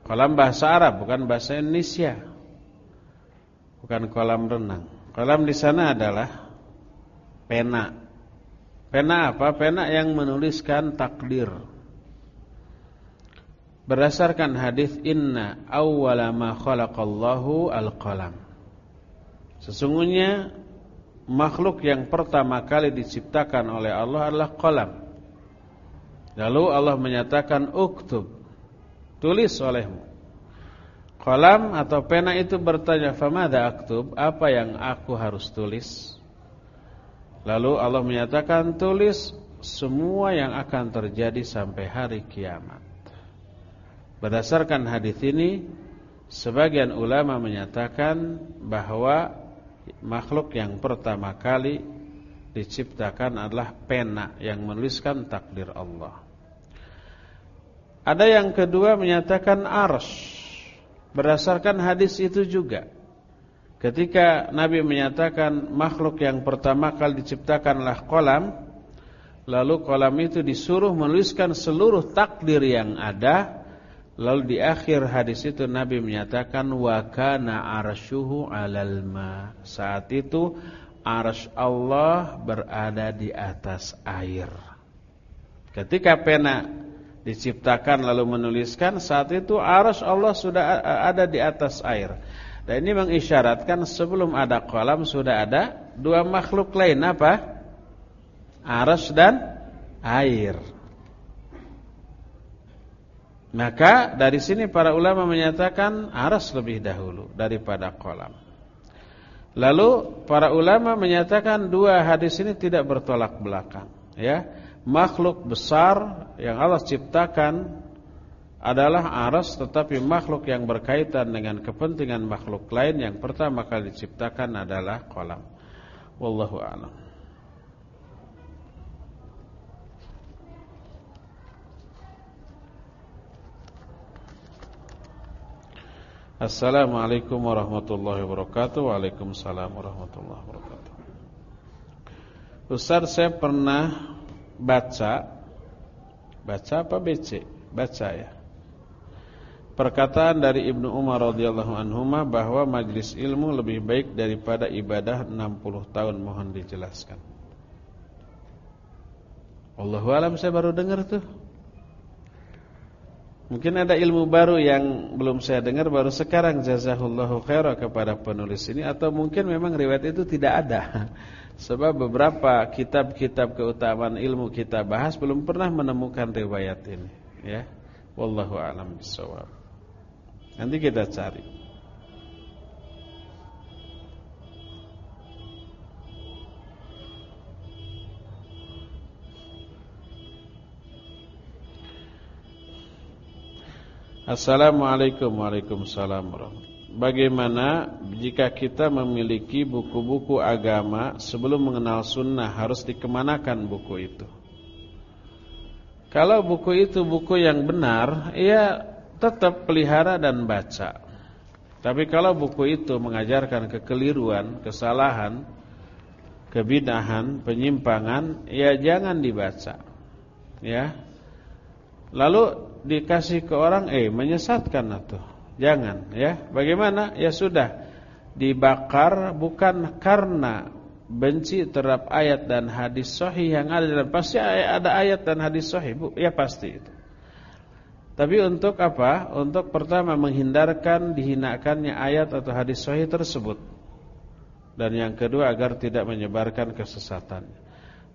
Kolam bahasa Arab bukan bahasa Indonesia Bukan kolam renang Kolam di sana adalah Pena Pena apa? Pena yang menuliskan takdir. Berdasarkan hadis inna awwala ma khalaqallahu al-qalam. Sesungguhnya makhluk yang pertama kali diciptakan oleh Allah adalah qalam. Lalu Allah menyatakan uktub. Tulis olehmu. Qalam atau pena itu bertanya, "Famada aktub?" Apa yang aku harus tulis? Lalu Allah menyatakan tulis semua yang akan terjadi sampai hari kiamat. Berdasarkan hadis ini, sebagian ulama menyatakan bahwa makhluk yang pertama kali diciptakan adalah pena yang menuliskan takdir Allah. Ada yang kedua menyatakan ars. Berdasarkan hadis itu juga. Ketika Nabi menyatakan makhluk yang pertama kali diciptakanlah kolam, lalu kolam itu disuruh menuliskan seluruh takdir yang ada, Lalu di akhir hadis itu Nabi menyatakan wa kana arsyuhu 'alal ma. Saat itu arsy Allah berada di atas air. Ketika pena diciptakan lalu menuliskan saat itu arsy Allah sudah ada di atas air. Dan ini mengisyaratkan sebelum ada kolam sudah ada dua makhluk lain apa? Arsy dan air. Maka dari sini para ulama menyatakan aras lebih dahulu daripada kolam. Lalu para ulama menyatakan dua hadis ini tidak bertolak belakang. Ya, makhluk besar yang Allah ciptakan adalah aras, tetapi makhluk yang berkaitan dengan kepentingan makhluk lain yang pertama kali diciptakan adalah kolam. Wallahu a'lam. Assalamualaikum warahmatullahi wabarakatuh Waalaikumsalam warahmatullahi wabarakatuh Ustaz saya pernah baca Baca apa BC? Baca ya Perkataan dari Ibnu Umar radhiyallahu anhu bahwa majlis ilmu lebih baik daripada ibadah 60 tahun mohon dijelaskan. Allahu alam saya baru dengar tuh. Mungkin ada ilmu baru yang belum saya dengar baru sekarang jazahullahu khairah kepada penulis ini atau mungkin memang riwayat itu tidak ada. Sebab beberapa kitab-kitab keutamaan ilmu kita bahas belum pernah menemukan riwayat ini, ya. Wallahu a'lam bishawab. Nanti kita cari. Assalamualaikum Waalaikumsalam Bagaimana jika kita memiliki buku-buku agama Sebelum mengenal sunnah harus dikemanakan buku itu? Kalau buku itu buku yang benar Ya tetap pelihara dan baca. Tapi kalau buku itu mengajarkan kekeliruan, kesalahan Kebidahan, penyimpangan Ya jangan dibaca Ya. Lalu dikasih ke orang eh menyesatkan atau? Jangan ya. Bagaimana? Ya sudah. Dibakar bukan karena benci terhadap ayat dan hadis sahih yang ada dan pasti ada ayat dan hadis sahih Bu. Ya pasti itu. Tapi untuk apa? Untuk pertama menghindarkan dihinakannya ayat atau hadis sahih tersebut. Dan yang kedua agar tidak menyebarkan kesesatannya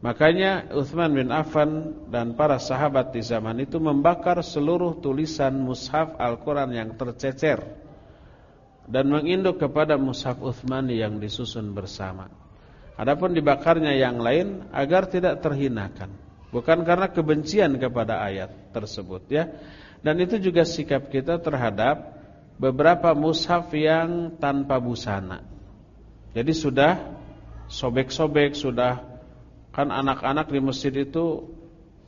Makanya Uthman bin Affan dan para sahabat di zaman itu membakar seluruh tulisan mushaf Al-Quran yang tercecer dan menginduk kepada mushaf Uthman yang disusun bersama. Adapun dibakarnya yang lain agar tidak terhinakan, bukan karena kebencian kepada ayat tersebut ya. Dan itu juga sikap kita terhadap beberapa mushaf yang tanpa busana. Jadi sudah sobek-sobek, sudah Kan anak-anak di masjid itu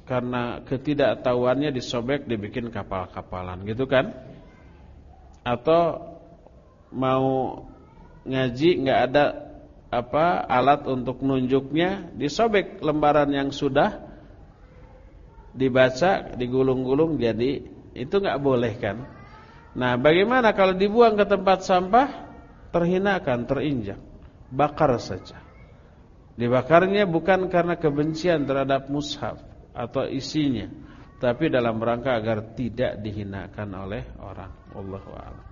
karena ketidaktahuannya disobek dibikin kapal-kapalan gitu kan? Atau mau ngaji nggak ada apa alat untuk nunjuknya disobek lembaran yang sudah dibaca digulung-gulung jadi itu nggak boleh kan? Nah, bagaimana kalau dibuang ke tempat sampah terhinakan, terinjak, bakar saja. Dibakarnya bukan karena kebencian terhadap mushaf atau isinya, tapi dalam rangka agar tidak dihinakan oleh orang. Allahu a'lam.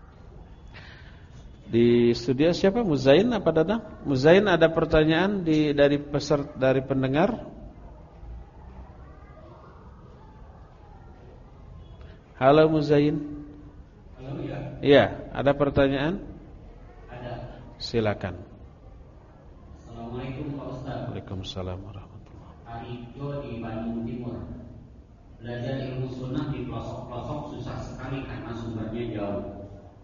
Di studio siapa? Muzain apa Dadang? Muzain ada pertanyaan di dari peserta dari pendengar? Halo Muzain. Halo ya. Iya, ada pertanyaan? Ada. Silakan. Waalaikumsalam warahmatullahi Arijo di Bandung Timur Belajar ilmu sunnah di pelosok-pelosok susah sekali karena sumbernya jauh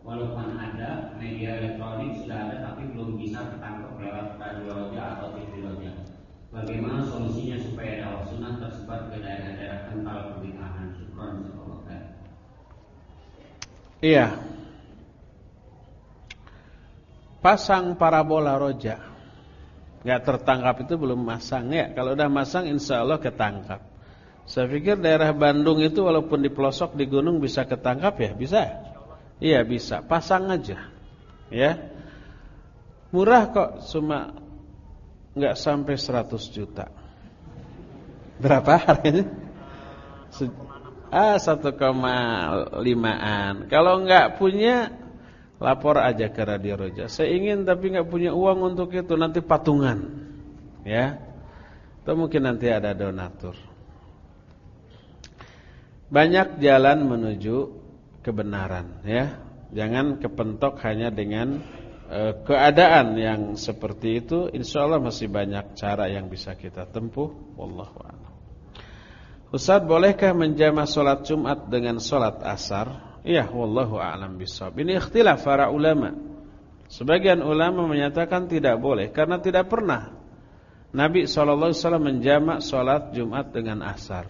Walaupun ada media elektronik sudah ada tapi belum bisa tertangkap lewat radio atau TV roja. Bagaimana solusinya supaya dakwah sunnah tersebar ke daerah-daerah kental pernikahan? Syukron Iya. Pasang parabola roja. Gak tertangkap itu belum masang ya. Kalau udah masang insya Allah ketangkap. Saya pikir daerah Bandung itu walaupun di pelosok di gunung bisa ketangkap ya, bisa? Iya bisa, pasang aja. Ya. Murah kok, cuma nggak sampai 100 juta. Berapa harganya? Ah, 1,5an. Kalau nggak punya lapor aja ke Radio Roja. Saya ingin tapi nggak punya uang untuk itu, nanti patungan. Ya. Atau mungkin nanti ada donatur. Banyak jalan menuju kebenaran ya. Jangan kepentok hanya dengan e, keadaan yang seperti itu. Insya Allah masih banyak cara yang bisa kita tempuh. Wallahu a'lam. Ustaz, bolehkah menjamah solat Jumat dengan solat Asar? Iya, wallahu a'lam bishawab. Ini ikhtilaf para ulama. Sebagian ulama menyatakan tidak boleh karena tidak pernah Nabi SAW menjamak solat Jumat dengan Asar.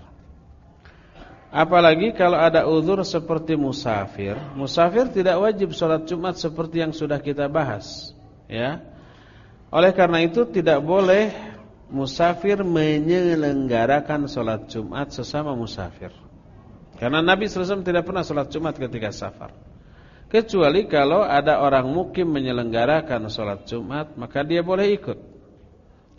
Apalagi kalau ada uzur seperti musafir. Musafir tidak wajib sholat Jumat seperti yang sudah kita bahas. Ya. Oleh karena itu tidak boleh musafir menyelenggarakan sholat Jumat sesama musafir. Karena Nabi SAW tidak pernah sholat Jumat ketika safar. Kecuali kalau ada orang mukim menyelenggarakan sholat Jumat, maka dia boleh ikut.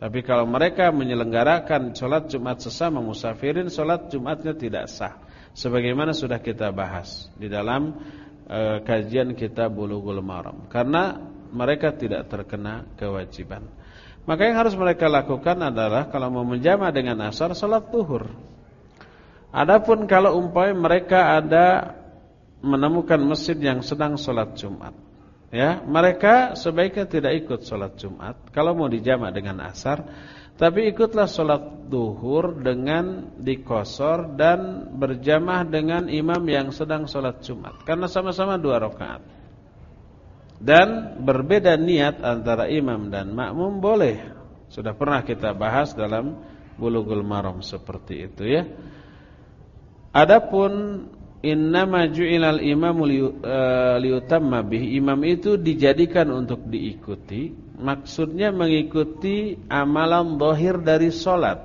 Tapi kalau mereka menyelenggarakan sholat Jumat sesama musafirin, sholat Jumatnya tidak sah. Sebagaimana sudah kita bahas di dalam e, kajian kita Bulughul Maram. Karena mereka tidak terkena kewajiban. Maka yang harus mereka lakukan adalah kalau mau menjama dengan asar, sholat tuhur. Adapun kalau umpamanya mereka ada menemukan masjid yang sedang sholat Jumat ya mereka sebaiknya tidak ikut sholat Jumat. Kalau mau dijamak dengan asar tapi ikutlah sholat duhur dengan dikosor dan berjamah dengan imam yang sedang sholat Jumat. Karena sama-sama dua rakaat. Dan berbeda niat antara imam dan makmum boleh. Sudah pernah kita bahas dalam bulughul maram seperti itu ya adapun Innama ju'ilal imamu liutamma bih. Imam itu dijadikan untuk diikuti. Maksudnya mengikuti amalan dohir dari solat.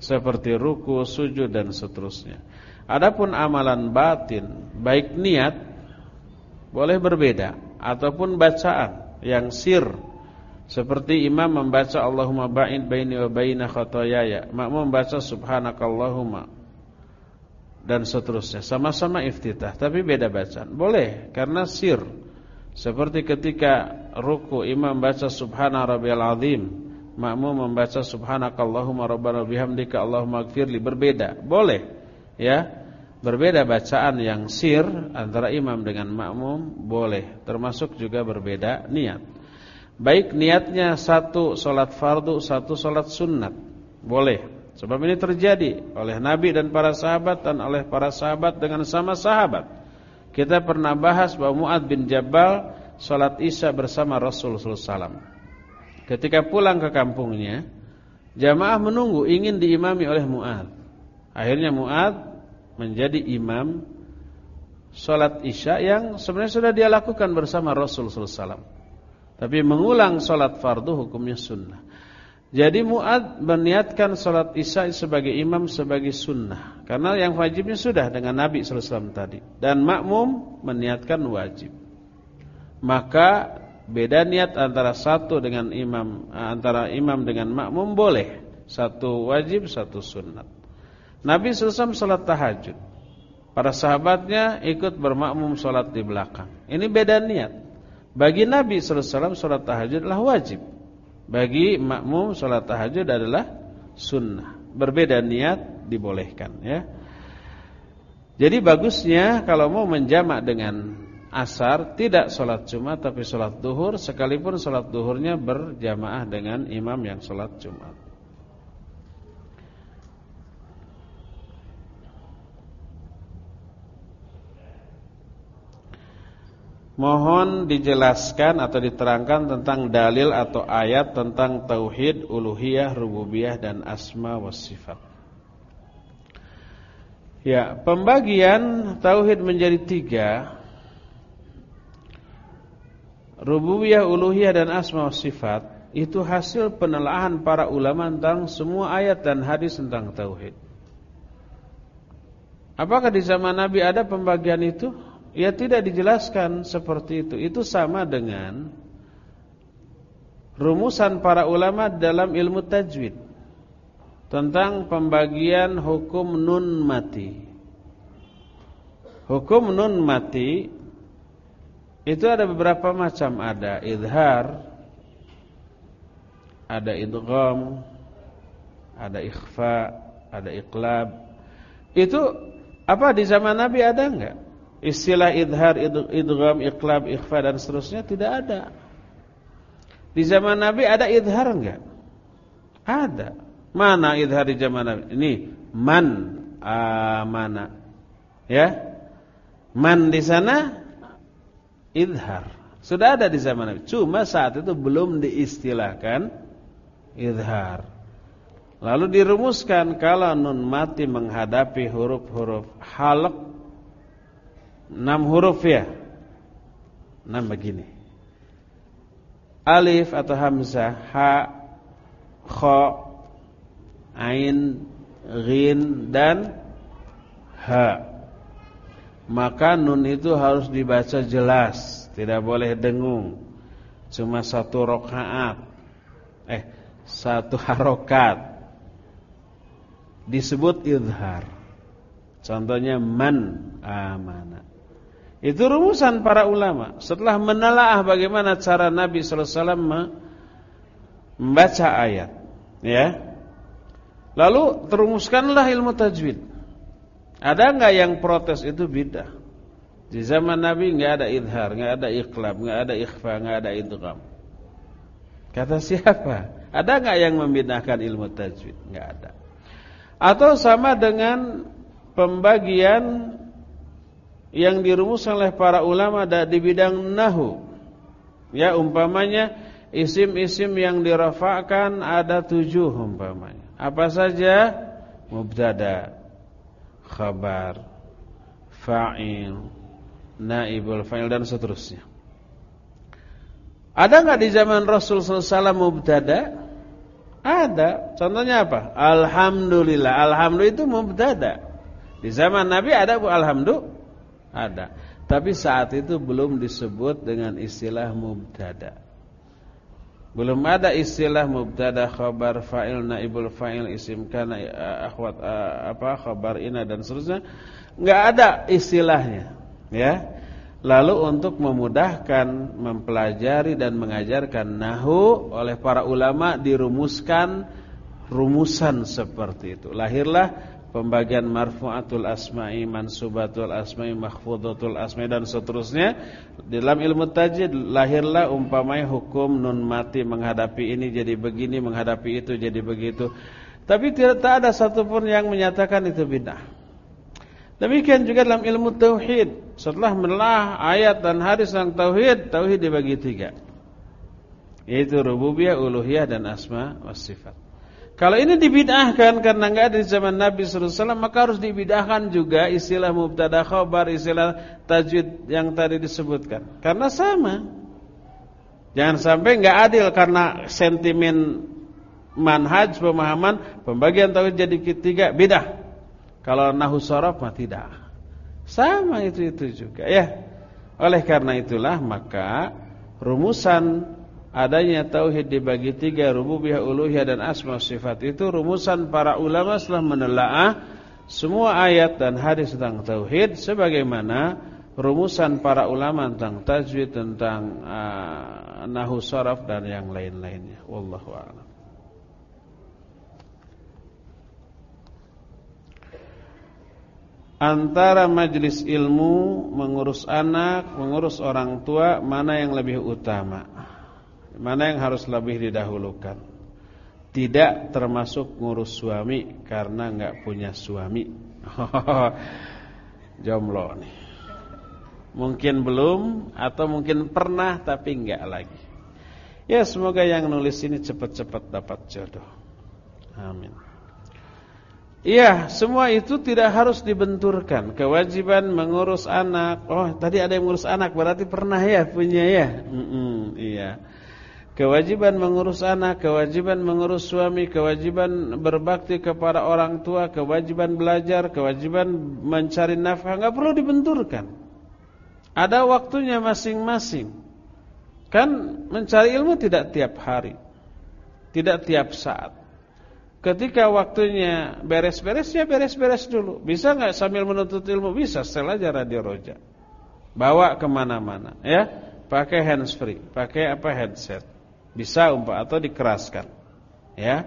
Seperti ruku, sujud dan seterusnya. Adapun amalan batin, baik niat boleh berbeda ataupun bacaan yang sir seperti imam membaca Allahumma ba'id baini wa baina khotoyaya, makmum membaca subhanakallahumma dan seterusnya. Sama-sama iftitah, tapi beda bacaan. Boleh, karena sir. Seperti ketika ruku imam baca subhana rabbiyal azim, makmum membaca subhanakallahumma rabbana bihamdika allahumma gfirli. Berbeda, boleh. Ya, berbeda bacaan yang sir antara imam dengan makmum boleh. Termasuk juga berbeda niat. Baik niatnya satu solat fardu, satu solat sunnat. Boleh. Sebab ini terjadi oleh Nabi dan para sahabat dan oleh para sahabat dengan sama sahabat. Kita pernah bahas bahwa Mu'ad bin Jabal sholat isya bersama Rasulullah SAW. Ketika pulang ke kampungnya, jamaah menunggu ingin diimami oleh Mu'ad. Akhirnya Mu'ad menjadi imam sholat isya yang sebenarnya sudah dia lakukan bersama Rasulullah SAW. Tapi mengulang sholat fardu hukumnya sunnah. Jadi Mu'ad berniatkan salat Isya sebagai imam sebagai sunnah. Karena yang wajibnya sudah dengan Nabi SAW tadi. Dan makmum meniatkan wajib. Maka beda niat antara satu dengan imam Antara imam dengan makmum boleh. Satu wajib, satu sunnat Nabi SAW salat tahajud. Para sahabatnya ikut bermakmum salat di belakang. Ini beda niat. Bagi Nabi SAW salat tahajud adalah wajib bagi makmum sholat tahajud adalah sunnah. Berbeda niat dibolehkan ya. Jadi bagusnya kalau mau menjamak dengan asar tidak sholat Jumat tapi sholat duhur sekalipun sholat duhurnya berjamaah dengan imam yang sholat Jumat. Mohon dijelaskan atau diterangkan tentang dalil atau ayat tentang tauhid, uluhiyah, rububiyah dan asma wa sifat. Ya, pembagian tauhid menjadi tiga. Rububiyah, uluhiyah dan asma wa sifat itu hasil penelaahan para ulama tentang semua ayat dan hadis tentang tauhid. Apakah di zaman Nabi ada pembagian itu? Ya tidak dijelaskan seperti itu. Itu sama dengan rumusan para ulama dalam ilmu tajwid tentang pembagian hukum nun mati. Hukum nun mati itu ada beberapa macam, ada idhar, ada idgham, ada ikhfa, ada iqlab. Itu apa di zaman Nabi ada enggak? Istilah idhar, idgham, iqlab, ikhfa dan seterusnya tidak ada. Di zaman Nabi ada idhar enggak? Ada. Mana idhar di zaman Nabi? Ini man amana. Ya. Man di sana idhar. Sudah ada di zaman Nabi. Cuma saat itu belum diistilahkan idhar. Lalu dirumuskan kalau nun mati menghadapi huruf-huruf halq Enam huruf ya? Enam begini. Alif atau Hamzah Ha Kho Ain Ghin dan Ha. Maka nun itu harus dibaca jelas Tidak boleh dengung. Cuma satu rokaat Eh Satu harokat. Disebut idhar Contohnya man amanah itu rumusan para ulama. Setelah menelaah bagaimana cara Nabi sallallahu alaihi wasallam membaca ayat, ya. Lalu terumuskanlah ilmu tajwid. Ada enggak yang protes itu bidah? Di zaman Nabi enggak ada idhar, enggak ada iqlab, enggak ada ikhfa, enggak ada idgham. Kata siapa? Ada enggak yang membidahkan ilmu tajwid? Enggak ada. Atau sama dengan pembagian yang dirumuskan oleh para ulama di bidang nahu. Ya umpamanya isim-isim yang dirafa'kan ada tujuh umpamanya. Apa saja? Mubtada, khabar, fa'il, naibul fa'il dan seterusnya. Ada nggak di zaman Rasul SAW mubtada? Ada. Contohnya apa? Alhamdulillah. Alhamdulillah itu mubtada. Di zaman Nabi ada bu alhamdulillah. Ada. Tapi saat itu belum disebut dengan istilah mubtada. Belum ada istilah mubtada, khabar, fa'il, naibul fa'il, isim kana, akhwat apa khabar ina dan seterusnya. Enggak ada istilahnya, ya. Lalu untuk memudahkan mempelajari dan mengajarkan nahu oleh para ulama dirumuskan rumusan seperti itu. Lahirlah pembagian marfu'atul asma'i, mansubatul asma'i, makhfudatul asma'i dan seterusnya. Dalam ilmu tajwid lahirlah umpamanya hukum nun mati menghadapi ini jadi begini, menghadapi itu jadi begitu. Tapi tidak ada satupun yang menyatakan itu bid'ah. Demikian juga dalam ilmu tauhid. Setelah menelah ayat dan hadis tentang tauhid, tauhid dibagi tiga. Yaitu rububiyah, uluhiyah dan asma wa sifat. Kalau ini dibidahkan karena enggak ada di zaman Nabi SAW maka harus dibidahkan juga istilah mubtada khabar, istilah tajwid yang tadi disebutkan. Karena sama. Jangan sampai enggak adil karena sentimen manhaj pemahaman pembagian tauhid jadi ketiga bidah. Kalau nahu sorof mah tidak. Sama itu itu juga ya. Oleh karena itulah maka rumusan adanya tauhid dibagi tiga rububiyah, uluhiyah dan asma sifat. Itu rumusan para ulama setelah menelaah semua ayat dan hadis tentang tauhid sebagaimana rumusan para ulama tentang tajwid tentang uh, nahu saraf dan yang lain-lainnya. Wallahu a'lam. Antara majlis ilmu, mengurus anak, mengurus orang tua, mana yang lebih utama? Mana yang harus lebih didahulukan? Tidak termasuk ngurus suami karena nggak punya suami. Jomblo nih. Mungkin belum atau mungkin pernah tapi enggak lagi. Ya semoga yang nulis ini cepat-cepat dapat jodoh. Amin. Iya, semua itu tidak harus dibenturkan. Kewajiban mengurus anak. Oh, tadi ada yang mengurus anak, berarti pernah ya punya ya? Mm -mm, iya. Kewajiban mengurus anak, kewajiban mengurus suami, kewajiban berbakti kepada orang tua, kewajiban belajar, kewajiban mencari nafkah, nggak perlu dibenturkan. Ada waktunya masing-masing. Kan mencari ilmu tidak tiap hari, tidak tiap saat. Ketika waktunya beres-beres ya beres-beres dulu. Bisa nggak sambil menuntut ilmu? Bisa, setel aja radio roja. Bawa ke mana-mana, ya. Pakai hands free, pakai apa headset. Bisa umpah atau dikeraskan, ya.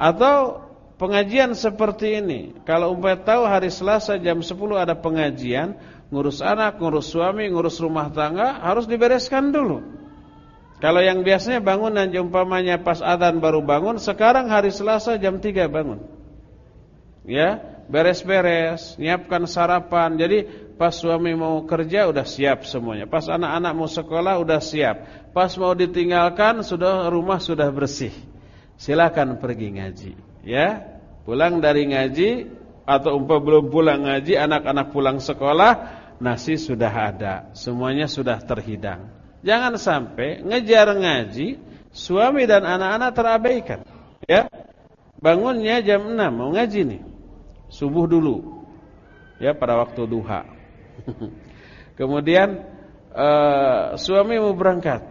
Atau pengajian seperti ini. Kalau umpah tahu hari Selasa jam 10 ada pengajian, ngurus anak, ngurus suami, ngurus rumah tangga harus dibereskan dulu. Kalau yang biasanya bangun dan umpamanya pas adzan baru bangun, sekarang hari Selasa jam 3 bangun. Ya, beres-beres, nyiapkan sarapan. Jadi pas suami mau kerja udah siap semuanya. Pas anak-anak mau sekolah udah siap. Pas mau ditinggalkan sudah rumah sudah bersih. Silakan pergi ngaji, ya. Pulang dari ngaji atau umpah belum pulang ngaji, anak-anak pulang sekolah, nasi sudah ada, semuanya sudah terhidang. Jangan sampai ngejar ngaji suami dan anak-anak terabaikan. Ya. Bangunnya jam 6 mau ngaji nih. Subuh dulu. Ya pada waktu duha. Kemudian uh, suami mau berangkat.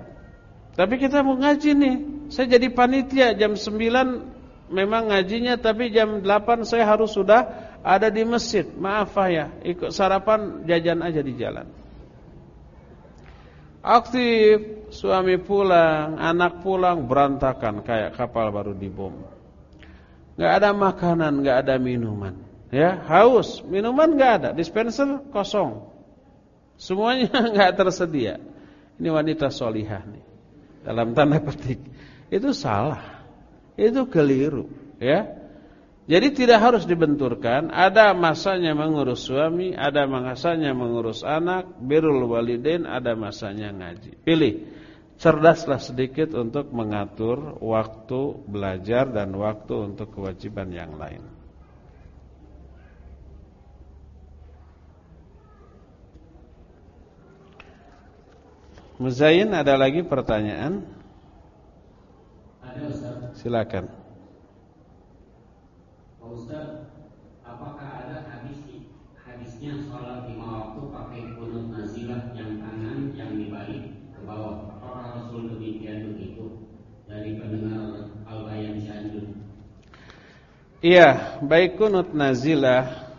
Tapi kita mau ngaji nih. Saya jadi panitia jam 9 memang ngajinya tapi jam 8 saya harus sudah ada di masjid. Maaf ya, ikut sarapan jajan aja di jalan aktif, suami pulang, anak pulang berantakan kayak kapal baru dibom. Gak ada makanan, gak ada minuman. Ya, haus, minuman gak ada, dispenser kosong. Semuanya gak tersedia. Ini wanita solihah nih. Dalam tanda petik. Itu salah. Itu keliru, ya. Jadi tidak harus dibenturkan, ada masanya mengurus suami, ada masanya mengurus anak, birrul walidain, ada masanya ngaji. Pilih. Cerdaslah sedikit untuk mengatur waktu belajar dan waktu untuk kewajiban yang lain. Muzain ada lagi pertanyaan? Ada Ustaz. Silakan. Ustaz, apakah ada hadis hadisnya sholat lima waktu pakai kunut nazilah yang kanan yang dibalik ke bawah? Apakah Rasul demikian begitu dari pendengar Al-Bayan Syandun? Iya, baik kunut nazilah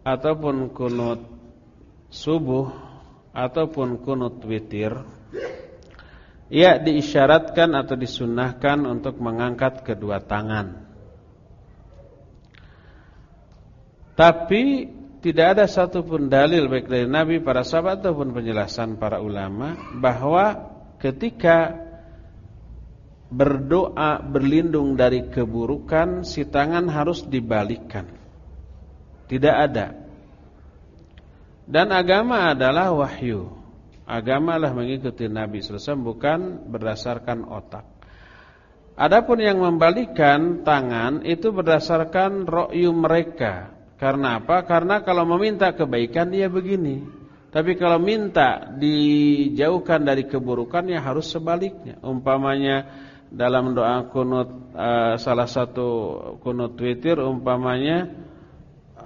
ataupun kunut subuh ataupun kunut witir Ya diisyaratkan atau disunahkan untuk mengangkat kedua tangan Tapi tidak ada satupun dalil baik dari Nabi, para sahabat ataupun penjelasan para ulama bahwa ketika berdoa berlindung dari keburukan si tangan harus dibalikkan. Tidak ada. Dan agama adalah wahyu. Agama adalah mengikuti Nabi SAW bukan berdasarkan otak. Adapun yang membalikkan tangan itu berdasarkan rokyu mereka karena apa? Karena kalau meminta kebaikan dia begini. Tapi kalau minta dijauhkan dari keburukan ya harus sebaliknya. Umpamanya dalam doa kunut uh, salah satu kunut witir umpamanya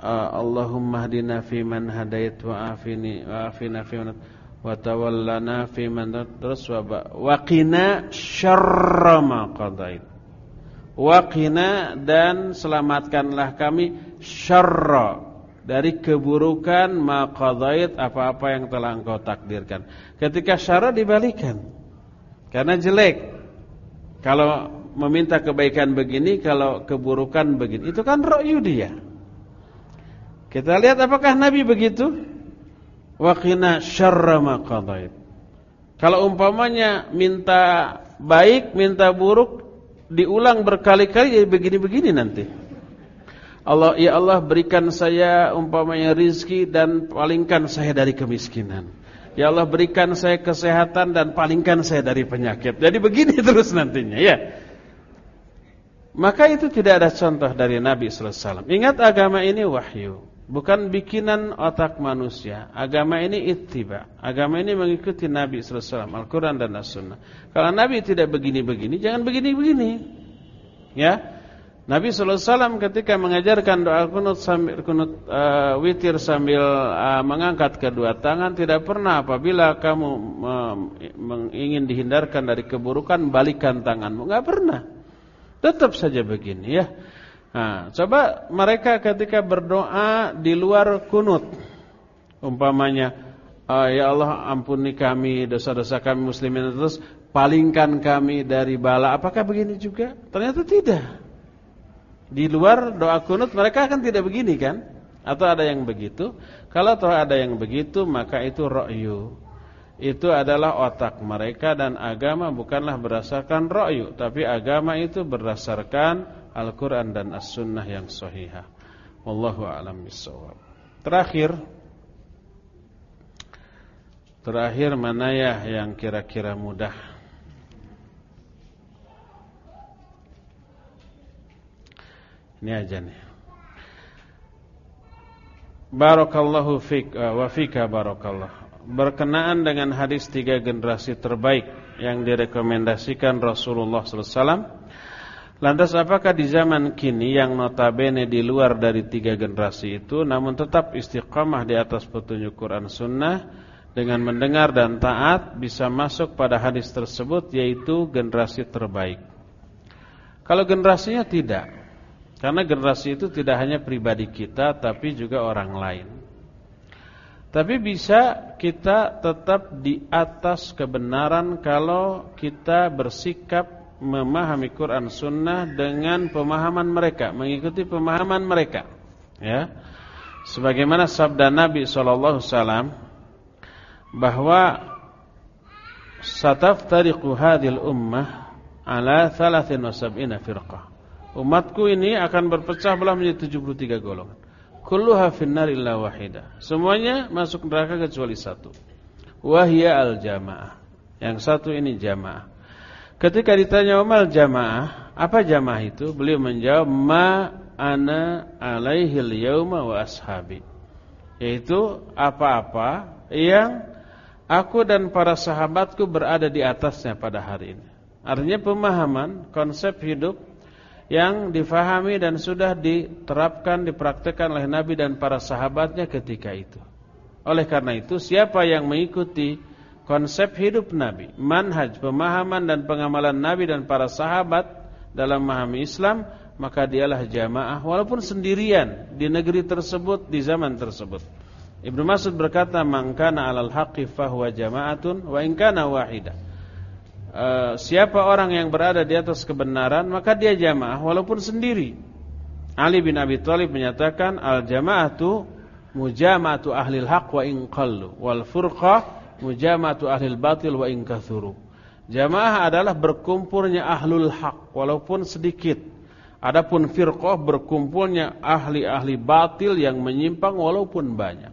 Allahumma hdina fi man hadait wa afini wa afina fi man wa tawallana fi man terus wa qina syarra ma qadait. Waqina dan selamatkanlah kami syarra dari keburukan maqadait apa-apa yang telah engkau takdirkan. Ketika syarra dibalikan. Karena jelek. Kalau meminta kebaikan begini, kalau keburukan begini. Itu kan ra'yu dia. Kita lihat apakah Nabi begitu? Waqina syarra maqadait. Kalau umpamanya minta baik, minta buruk, diulang berkali-kali jadi begini-begini nanti. Allah ya Allah berikan saya umpamanya rizki dan palingkan saya dari kemiskinan. Ya Allah berikan saya kesehatan dan palingkan saya dari penyakit. Jadi begini terus nantinya ya. Maka itu tidak ada contoh dari Nabi sallallahu alaihi wasallam. Ingat agama ini wahyu, bukan bikinan otak manusia. Agama ini ittiba. Agama ini mengikuti Nabi sallallahu alaihi wasallam, Al-Qur'an dan As-Sunnah. Kalau Nabi tidak begini-begini, jangan begini-begini. Ya. Nabi SAW ketika mengajarkan doa kunut sambil kunut uh, witir sambil uh, mengangkat kedua tangan tidak pernah apabila kamu uh, ingin dihindarkan dari keburukan balikan tanganmu nggak pernah tetap saja begini ya nah, coba mereka ketika berdoa di luar kunut umpamanya uh, ya Allah ampuni kami dosa-dosa kami muslimin terus palingkan kami dari bala apakah begini juga ternyata tidak di luar doa kunut mereka kan tidak begini kan? Atau ada yang begitu? Kalau toh ada yang begitu maka itu ro'yu. Itu adalah otak mereka dan agama bukanlah berdasarkan ro'yu. Tapi agama itu berdasarkan Al-Quran dan As-Sunnah yang sahihah. Wallahu a'lam bishawab. Terakhir Terakhir mana ya yang kira-kira mudah Ini aja nih. Barakallahu fik uh, wa fika barakallah. Berkenaan dengan hadis tiga generasi terbaik yang direkomendasikan Rasulullah SAW. Lantas apakah di zaman kini yang notabene di luar dari tiga generasi itu namun tetap istiqamah di atas petunjuk Quran Sunnah dengan mendengar dan taat bisa masuk pada hadis tersebut yaitu generasi terbaik. Kalau generasinya tidak, karena generasi itu tidak hanya pribadi kita tapi juga orang lain. Tapi bisa kita tetap di atas kebenaran kalau kita bersikap memahami Quran Sunnah dengan pemahaman mereka, mengikuti pemahaman mereka. Ya, sebagaimana sabda Nabi Shallallahu Alaihi Wasallam bahwa sataftariqu hadil ummah ala 73 firqah Umatku ini akan berpecah belah menjadi 73 golongan. Kulluha finnar illa wahida. Semuanya masuk neraka kecuali satu. Wahia al-jamaah. Yang satu ini jamaah. Ketika ditanya Umar jamaah, apa jamaah itu? Beliau menjawab ma ana alaihi yauma wa ashabi. Yaitu apa-apa yang aku dan para sahabatku berada di atasnya pada hari ini. Artinya pemahaman konsep hidup yang difahami dan sudah diterapkan, dipraktekkan oleh Nabi dan para sahabatnya ketika itu. Oleh karena itu, siapa yang mengikuti konsep hidup Nabi, manhaj, pemahaman dan pengamalan Nabi dan para sahabat dalam memahami Islam, maka dialah jamaah walaupun sendirian di negeri tersebut, di zaman tersebut. Ibnu Mas'ud berkata, "Man kana 'alal haqqi fahuwa jama'atun wa in kana wahidah." Eh, siapa orang yang berada di atas kebenaran maka dia jamaah walaupun sendiri. Ali bin Abi Thalib menyatakan al jamaatu mujamatu ahli haq wa in qallu wal furqah mujamatu ahli batil wa in kathuru. Jamaah adalah berkumpulnya ahlul haq walaupun sedikit. Adapun firqah berkumpulnya ahli-ahli batil yang menyimpang walaupun banyak.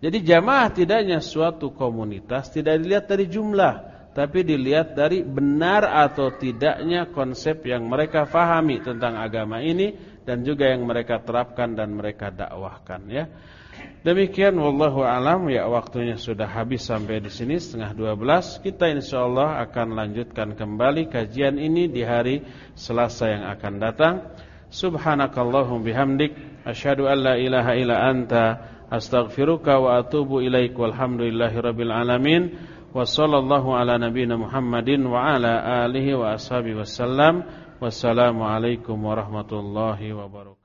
Jadi jamaah tidaknya suatu komunitas tidak dilihat dari jumlah tapi dilihat dari benar atau tidaknya konsep yang mereka fahami tentang agama ini dan juga yang mereka terapkan dan mereka dakwahkan ya. Demikian wallahu alam. Ya waktunya sudah habis sampai di sini. Setengah dua belas. Kita insyaallah akan lanjutkan kembali kajian ini di hari Selasa yang akan datang. Subhanakallahum bihamdik. Asyhadu an la ilaha illa anta. Astaghfiruka wa atubu ilaik. Walhamdulillahirabbil alamin. wa sallallahu ala nabiyyina Muhammadin wa ala alihi wa ashabihi wasallam wassalamu alaikum warahmatullahi wabarakatuh